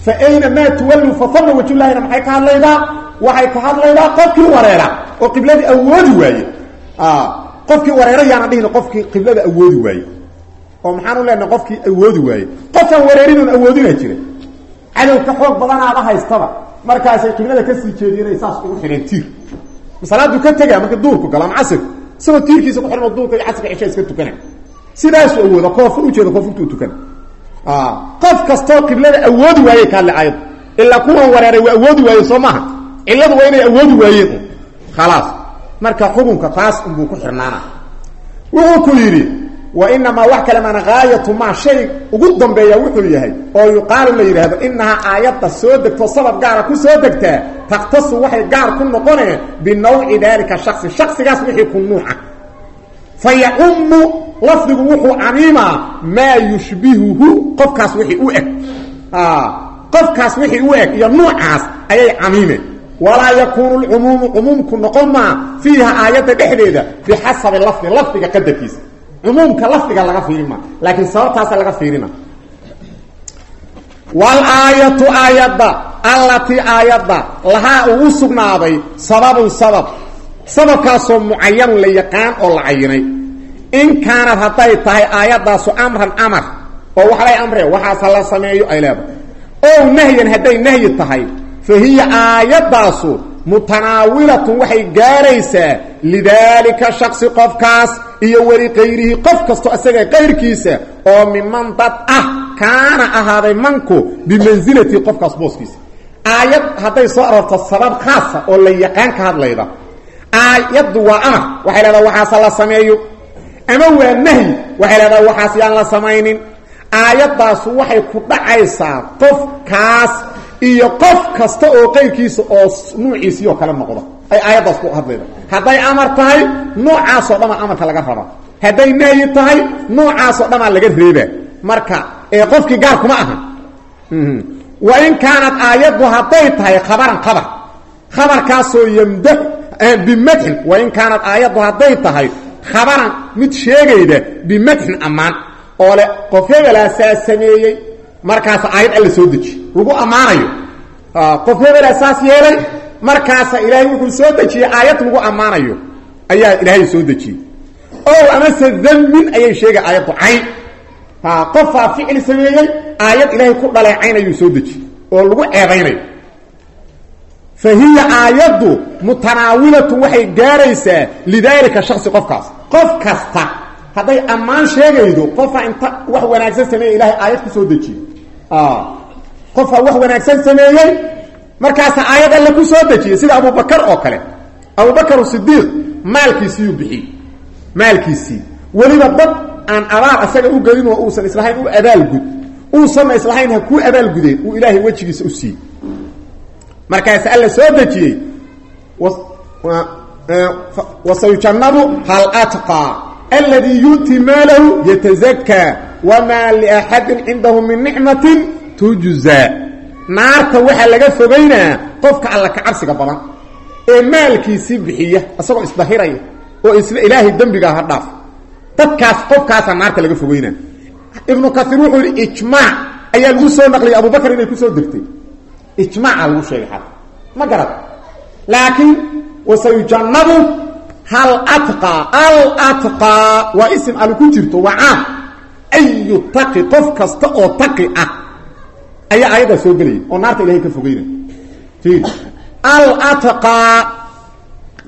fa ayna maa tuwallu fafalla wajulahina maxay ka hadlaydaa waxay ka hadlaydaa qofkii wareera oo qibladii awoodi waaye qofkii wareera yaana dhihin qofkii qiblada awoodi waaye oo maxaanu leenahay qofkii awoodi waaye qofkaan wareerinoon awoodina jira cadowka xoog badanaaba haystaba markaasay qiblada ka sii jeediyeen saas ugu xidheen tiir masalaaduu ka tegaa marka duurku galo ama casirku isagoo tiirkiisa ku xidhan duurka iyo casirka cisha iska tukana sidaasu awooda koofur ujeeda koofurtuu tukana qof kastoo qiblada awoodi waayey ka hadla aayaddu ilaa kuwan wareeray waa awoodi waaye soo maaha cilladu waa inay awoodi waayeen. Khalaas. Marka xukunka taas unbuu ku xirnaana. Wuxuu ku yidhi wa inamaa wax kale maana gaayatu maa shay ugu dambeeya wuxuu yahay oo yuqaalu la yidhaahdo inahaa aayadda soo degto sabab gaara ku soo degtaa takhtasu waxay gaar ku noqoneen binawci daalika shaksi shaksigaas wixii ku nuuca. Fa yacumu lafdigu wuxuu camiimaa maa yushbihuhu qofkaas wixii u eg. Qofkaas wixii u eg iyo nuucaas ayay camiimeen walaa yakuunu lcumuumu cumuumku noqon maa fiiha aayadda dhexdeeda bixasabi lafdi lafdiga qadarkiisa. Cumuumka lafdiga laga fiirin maa laakiin sababtaasa laga fiirina walaayatu aayadda allatii aayadda lahaa uu u sugnaaday sababun sabab. Sababkaasoo yaqaan oo la cayinay in kaanad hadday tahay aayadaasu amran amar oo wax lay amreen waxaasa la sameeyo ay leedahay. Ow nahyan hadday nahyi tahay fa hiya aayadaasu mutanaawilatun waxay gaaraysaa lidaalika shaksi qofkaas iyo weli kayrihi qof kastoo isaga kayrkiisa oo miman dad ah kaana ahaaday manku bimansilati qofkaas booskiisa. Aayad hadday soo aroorto sabab khaasa oo la yaqaan ka hadlayda. Aayaddu waa amar waxay leedaha waxaasa la sameeyo ama waa nahyi waxay leedaha waxaas yaan la samaynin. Aayadaasu waxay ku dhacaysaa qofkaas iyo qof kasta oo qayrkiisa oo nuuciisii oo kale noqda ay aayaddaas ku hadlayda. Hadday amar tahay noocaasoo dhamaa amarka laga raba hadday nahyi tahay noocaasoo dhamaa laga reeba marka ee qofkii gaar kuma aha. Wa in kaanad aayaddu hadday tahay khabaran khabar. Khabarkaasoo yamda bimadxin wa in kaanad aayaddu hadday tahay khabaran mid sheegayda bimadxin ammaan oo le qof hebelaasaa sameeyey markaasa aayad alla soo dejiye lagu ammaanayo. Qof hebelaa saas yeelay markaasa ilaahay wuxuu soo dejiyey aayad lagu ammaanayo. Ayaa ilaahay soo dejiyey o amase dambin ayay sheegay aayaddu cayn. Qofaa ficil sameeyey aayad ilaahay ku dhaleecayn ayuu soo dejiyey oo lagu ceebaynayo fa hiya aayaddu mutanaawilatun waxay gaaraysaa lidaalika shaksi qofkaas qof kasta hadday ammaan sheegaydo qofaa inta wax wanaagsan sameeyey ilahay aayad ku soo dejiyey qofaa wax wanaagsan sameeyey markaasa aayad alle ku soo dejiyey sida abubakar oo kale abubakar sidiiq maalkiisiiyuu bixiyey maalkiisii weliba dad aan abaal asaga u gelin oo uusan islahayn u abaalgud uusanna islahayn ha kuu abaalgudeen uu ilaahay wejigiisa u markaas alla soo dejiyey. Wasayujannabu hal atqaa alladii yu'ti maalahu yatazakaa wamaa liaxadin cindahu min nicmatin tujzaa naarta waxaa laga fogaynaa qofka alla ka cabsiga badan ee maalkiisii bixiya isagoo isdahiraya oo isla ilaahay dembigaa ha dhaaf. Dadkaas qofkaasaa naarta laga fogeynaa. Ibnu kaiir wuxuu yidhi ijmaac ayaa lagu soo naqliyay abubakar inay ku soo degtay ijmaaca lagu sheegay xal ma garad laakiin wasayujannabu hal atqaa al atqaa waa isim al ku jirto waa caam. Ayu taqi qof kasta oo taqi ah ayaa aayaddaa soo gelaya oo naarta ilahay ka fogeynaya. Al atqaa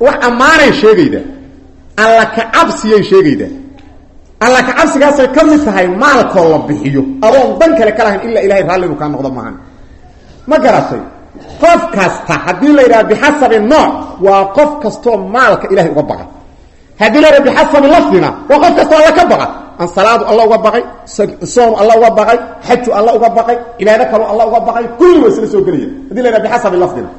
wax ammaanay sheegayda alla ka cabsiyay sheegayda. Alla ka cabsigaasay ka mid tahay maalkoo la bixiyo. Adoon dan kale ka lahayn ilaa ilahay raalli inu kaa noqdo maahan ma garatay qof kasta haddii la yidhaha bixasabi nooc waa qof kastoo maalka ilahay uga baqay. Haddii la yidhaha bixasabi lafdina waa qof kastoo alla ka baqa an salaadu alla uga baqay soonu alla uga baqay xaju alla uga baqay cibaado kaloo alla uga baqay kulli waa soo gelaya. Hadii la yidhaha bixasabi lafdina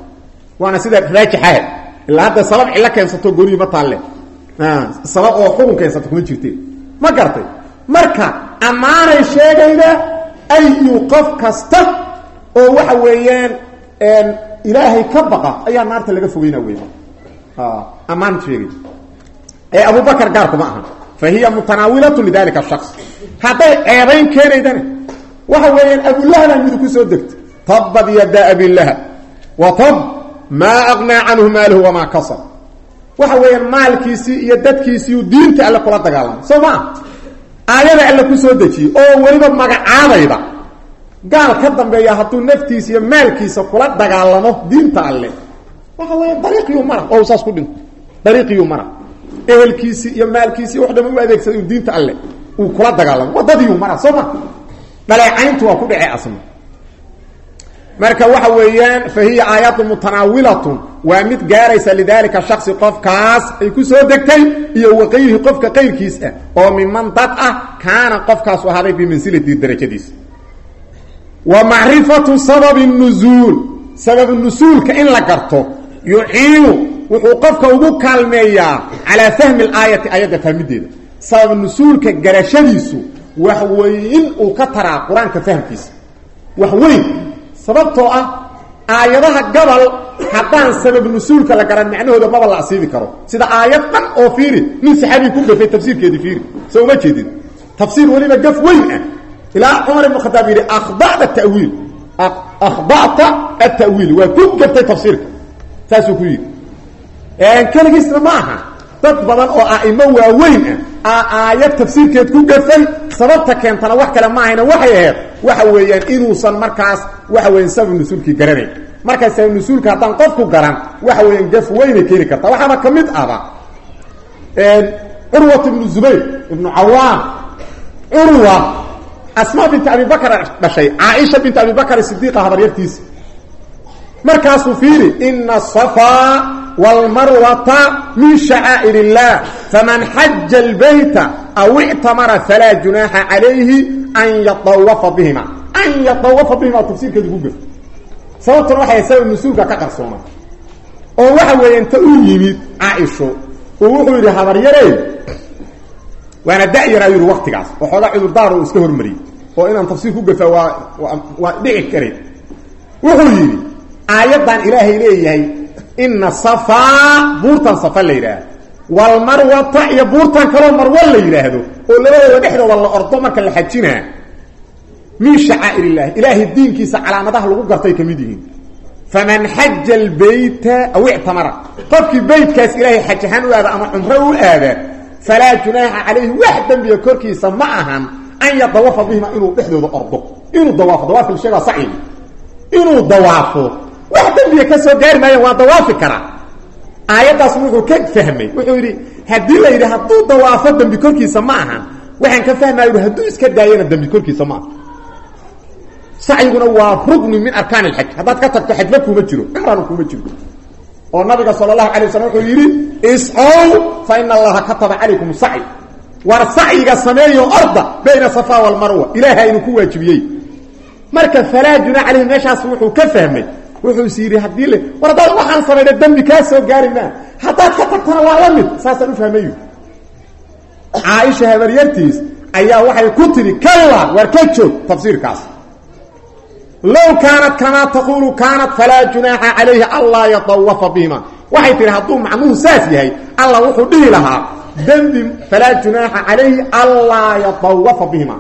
waana sida raajixaha ilaa hadda sabab cillo keensato gooniyi ma taalle. Sabab oo xukun keensato kuma jirte. Ma gartay marka ammaanay sheegayda ayu qof kasta oo waxa weeyaan ilaahay ka baqa ayaa naarta laga fogeyna wey ammaan sheegay ee abubakar gaarkuma aha. Fa hiya mutanaawilatu lidalika shaks hadday ceebayn keenaydana waxa weeyaan abulahbaa midu ku soo degtay. Tabad yada abilahab wa tab maa aqnaa canhu maaluhu wamaa kasab. Waxa weeyaan maalkiisii iyo dadkiisiiu diinta alle kula dagaalamay. Soo maa aayada alle ku soo dejiyey oo weliba magacaadayda gaal ka dambeeya hadduu naftiisa iyo maalkiisa kula dagaalamo diinta alle. Waxa weya dariiqiyuu mara. Oo saas ku dhinto. Dariiqiyuu mara. Ehelkiisii iyo maalkiisii wax dhama u adeegsaday diinta alle uu kula dagaalamo. Wadadiiyuu mara soo ma. Dhaleecayntu waa ku dhece asna marka waxa weeyaan fa hiya aayatu mutanaawilatun mid gaaraysa lidaalika shaksi qofkaas ay ku soo degtay iyo waqayrihi qofka qayrkiis ah oo miman dad ah kaana qofkaasu ahaaday bimansilati darajadiisa wa macrifatu sababi nuzuul. Sabab nusuulka in la garto. Yuciinu wuxuu qofka ugu kaalmeeyaa calaa fahmi alaayati aayadda fahmideeda sabab nusuulka garashadiisu wax weyn uu ka taraa qur'aanka fahamkiisa. Wax weyn. Sababtoo ah aayadaha gabal haddaan sabab nusuulka la garan macnahooda maba la asiibi karo. Sida aayad dhan oo fiiri. Nin saxaabii ku gafay tafsiirkeedii fiiri. Soo jeedin. Tafsiir weliba gaf weyn ah ilaa cumar ibn khataab yidhi akhda'ta tawiil akhda'ta atawiil waa ku gaftay tafsiirka. Saasuu ku yidhi keligiisna ma aha. Dad badan oo a'imo waaweyn ah aayad tafsiirkeed ku gafay sababta keentana wax kale ma ahayna. Waxay ahayd waxa weeyaan inuusan markaas waxa weyan sabab nusuulkii garanayn markaa sabab nusuulka haddaan qofku garan waxa weeyaan gaf weynay keeni kartaa waxaaba ka mid ahba curwat ibnu zubayr ibnu cawaam curwa asmaa binti abi bakr dhashay caaisha binti abi bakr sidiiqa habaryartiisa markaasuu fiiri ina safaa wاlmarwata min shacaa'ir الlah faman xaja اlbayta aw ictamara falaa junaaxa calayhi an yatawafa bihima an yatawafa bihima tafsiirkeedu ku gef sababtuna waxay sabab nusuulka ka qarsooma oo waxa weeye inta uu yimid caaisho uu wuxuu yidhi habaryarey waana da-yaraa yidhi waktigaas oo xoogaa cudurdaar uu iska hormariyey oo inaan tafsiir ku gafa waa waa dhici karin. Wuxuu yidhi aayaddan ilaahay leeyahay ina safaa buurtan safa la yidhaahdo. Walmarwata iyo buurtan kaloo marwo la yidhaahdo oo labadooda dhexdooda la ordo marka la xajinaa min shacaa'ir illahi ilaahay diinkiisa calaamadaha lagu gartay ka mid yihiin. Faman xaja albayta aw ictamara. Qofkii beytkaas ilaahay xaj ahaan u aada ama cumro u aada falaa junaaxa calayhi. Wax dembiga korkiisa ma ahan an yadawafa bihima inuu dhexdooda ordo. Inuu dawaafo. Dawaafil sheegaa sacigi inuu dawaafo. Wax dembiga ka soo gaari maayan waa dawaafi karaa aayaddaas wuxuu ka fahmay. Wuxuu yidhi haddii la yidhi hadduu dawaafo dembi korkiisa ma ahan waxaan ka fahmaya yidhi hadduu iska daayana dembi korkiisa ma aha sacyiguna waa rugni min arkaan alxaj haddaad ka tagto xajba kuuma jiro. Cumrana kuuma jiro. Oo iscow fa ina allaha kataba calaykum sacyi. War sacyiga sameeyo orda bayna safa walmarwa ilaaha inuu ku waajibiyey. Marka falaa junaa caleyhi meeshaas wuxuu ka fahmay. Wuxuu is yidhi haddii le war haddaad waxaan samayna dembi kaa soo gaari maa haddaad ka tagtana waa la mid. Saasaan u fahmayu caaisha habaryartiis ayaa waxay ku tidhi kalla war ka joog tafsiirkaas. Low waxay tihi hadduu macnuhu saas yahay allah wuxuu dhihi lahaa dembi falaa junaaxa calayhi anlaa yatawafa bihima.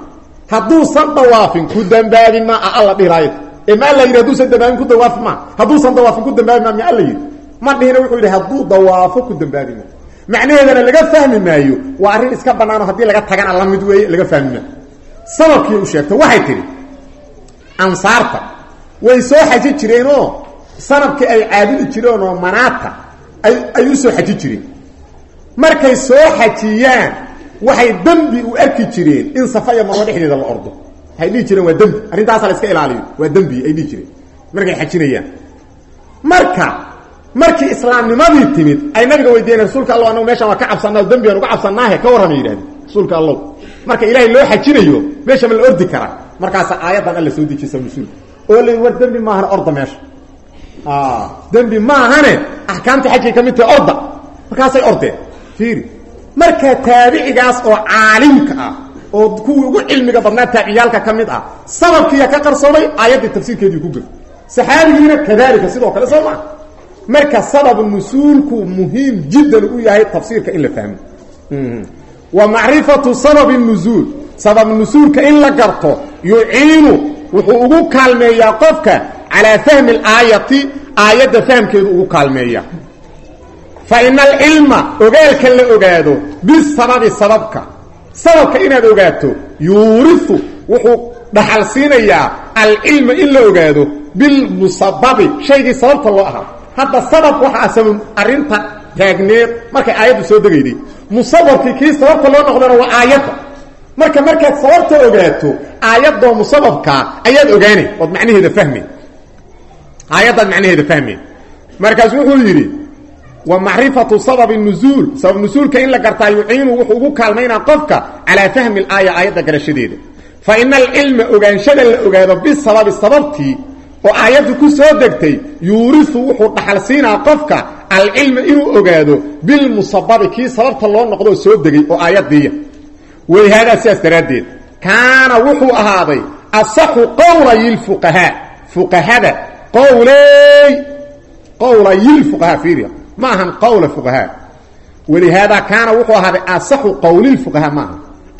Hadduusan dawaafin ku dambaabi ma a alla dhihi lahayo ee ma alla yidhi dambaabin ku dawaafi ma hadduusan dawaafin ku dambaabi ma ma alla yidhi? Ma dhihina wuxuu yidhi hadduu dawaafo ku dambaabi ma. Macnaheedana laga fahmi maayo waa arrin iska bannaano haddii laga tagana la mid weeye laga fahmi maayo. Sababkii u sheegto waxay tidhi ansaarta way soo xaji jireenoo sanabkii ay caabudi jireen oo manaata ay u soo xaji jireen markay soo xajiyaan waxay dembi u arki jireen in safa iyo marwo dhexdeeda la ordo. Waxay dhihi jireen waa dembi. Arrintaasa la iska ilaaliyo. Waa dembi ay dhihi jireen. Markay xajinayaan. Marka markii islaamnimadii timid ay nabiga weydiiyeen rasuulka alla anagu meeshaan waa ka cabsanaa dembigaan uga cabsanaahe ka warramay yidhahdeen rasuulka allow marka ilaahay loo xajinayo meesha ma la ordi karaa markaasa aayaddan alla soo dejisa mas'uulka oo la war dembi maahane orda meesha dembi maahane. Axkaamta xajkay ka mid tahay orda. Markaasay ordeen fiiri. Marka taabicigaas oo caalimka ah oo kuwii ugu cilmiga badnaa taabiciyaalka ka mid ah sababkiiya ka qarsoomay aayaddii tafsiirkeedii ku gel saxaabigiina kadalika sidoo kale soo maa marka sabab nusuulku muhiim jiddan u yahay tafsiirka in la fahmo. Wa macrifatu sababi nuzuul sabab nusuulka in la garto yuciinu wuxuu ugu kaalmeeyaa qofka calaa fahmi alaayati aayadda fahamkeedu ugu kaalmeeya fa ina alcilma ogaalka la ogaado bisababi sababka. Sababka inaad ogaato yuuriu wuxuu dhaxal siinayaa alcilma in la ogaado bilmusababi shaygii sababta loo ahaa. Hadda sabab waxaa sabab arrinta taagneed markay aayaddu soo degayday. Musababkii kii sababta loo noqdana waa aayadda. Marka markaad sababta ogaato aayadoo musababkaa ayaad ogaanay ood macnaheeda fahmay aayaddaad macnaheeda fahmay markaas wuxuu yidhi wa macrifatu sababi nuzuul. Sabab nusuulka in la gartaa yuciinu wuxuu ugu kaalmaynaa qofka calaa fahmi alaaya aayadda garashadeeda. Fa ina alcilma ogaanshada la ogaado bisababi sababtii oo aayaddu ku soo degtay yuurisu wuxuu dhaxal siinaa qofka alcilma inuu ogaado bilmusababi kii sababta loo noqdoo soo degay oo aayadiiya wayhaadaa sidaas daraaddeed. Kaana wuxuu ahaaday asaxu qowlayilfuqahaa fuqahada qowley qowlayilfuqahaa fiiriya. Ma ahan qowla fuqahaa. Walihaadaa kaana wuxuu ahaaday asaxu qowlilfuqahaa ma aha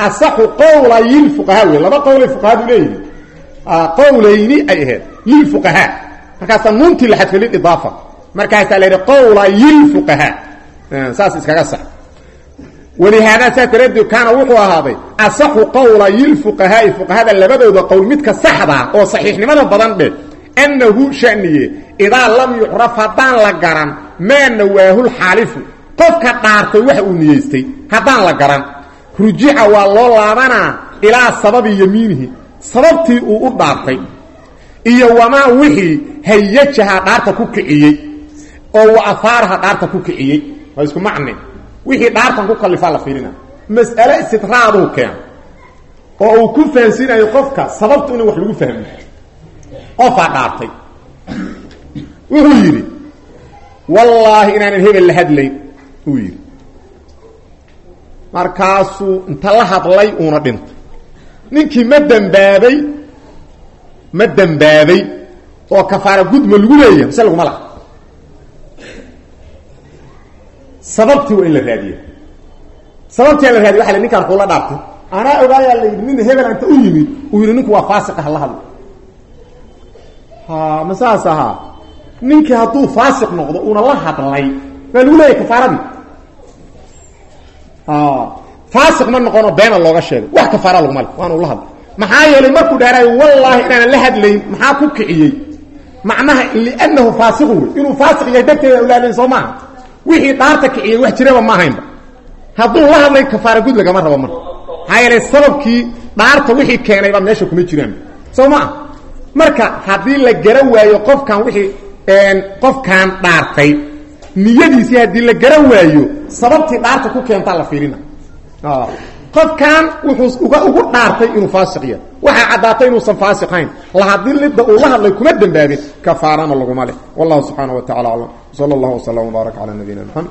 asaxu qowlayilfuqahaa wey laba qowlay fuqahadu leeyihi qowlayni ay ahayd lilfuqahaa markaasaa nuuntii la xadfay lididaafa markaasaa la yidhi qowlayilfuqahaa saas iskaga sax. Walihaadaa saas daraaddeed kaana wuxuu ahaaday asaxu qowla yilfuqahaa'i fuqahada labadooda qowl midka saxdaa oo saxiixnimada badan dheh annahu shaniye idaa lam yucraf haddaan la garan maa nawaahul xaalifu qofka dhaartay waxa uu niyeystay haddaan la garan rujica waa loo laabanaa ilaa sababi yamiinihi sababtii uu u dhaartay iyo wamaa wixii hayajaha dhaarta ku kiciyey oo wa ahaaraha dhaarta ku kiciyey waa isku macne wixii dhaartan ku kallifaa la fiirina mas'ale istidraaduu keena oo uu ku fahansiinayo qofka sababtu in wax lagu fahmo qofaa dhaartay wuxuu yidhi wallaahi inaanan hebel la hadlayn uu yidhi. Markaasuu inta la hadlay uuna dhintay. Ninkii ma dembaabay ma dembaabay oo kafaara gudma lagu leeyahay mise laguma laha. Sababtii waa in la raadiya sababtii la raadiya waa la ninkaan kuula dhaartay. Anaa ogaayaa la yidhi nin hebel u yimid. Uu yidhi ninku waa faasiq ah la hadlo ha ma saas ahaa? Faasiq noqdo uuna la hadlay waa lagu leeyahay kafaaradii faasiq ma noqono beena looga sheegay. Wax kafaara laguma le waanu la hadlay. Maxaa yeelay markuu dhaaraayo wallaahi inaanan la hadlayn maxaa ku kiciyey? Macnaha liannahu faasiqun wey inuu faasiq yahay darteeda ulaadayn soo wixii dhaarta kiciyey wax jiraba ma ahaynba hadduu la hadlay kafaara gud lagama rabo marka maxaa yeelay dhaarta wixii keenayba meesha kuma jiraan. Soo marka haddii la garan waayo qofkan wixii qofkaan dhaartay niyadiisii haddii la garan waayo sababtii dhaarta ku keentaa la fiirina. Qofkan wuxuu ugu dhaartay inuu faasiq yahay. Waxaa caddaatay inuusan faasiqayn lahadilida uu la hadlay kuma dembaabin kafaarana laguma leh. Wallahu subxaana wa tacala aclam sala allahu waslama wbaarak cala nabiyina mxamed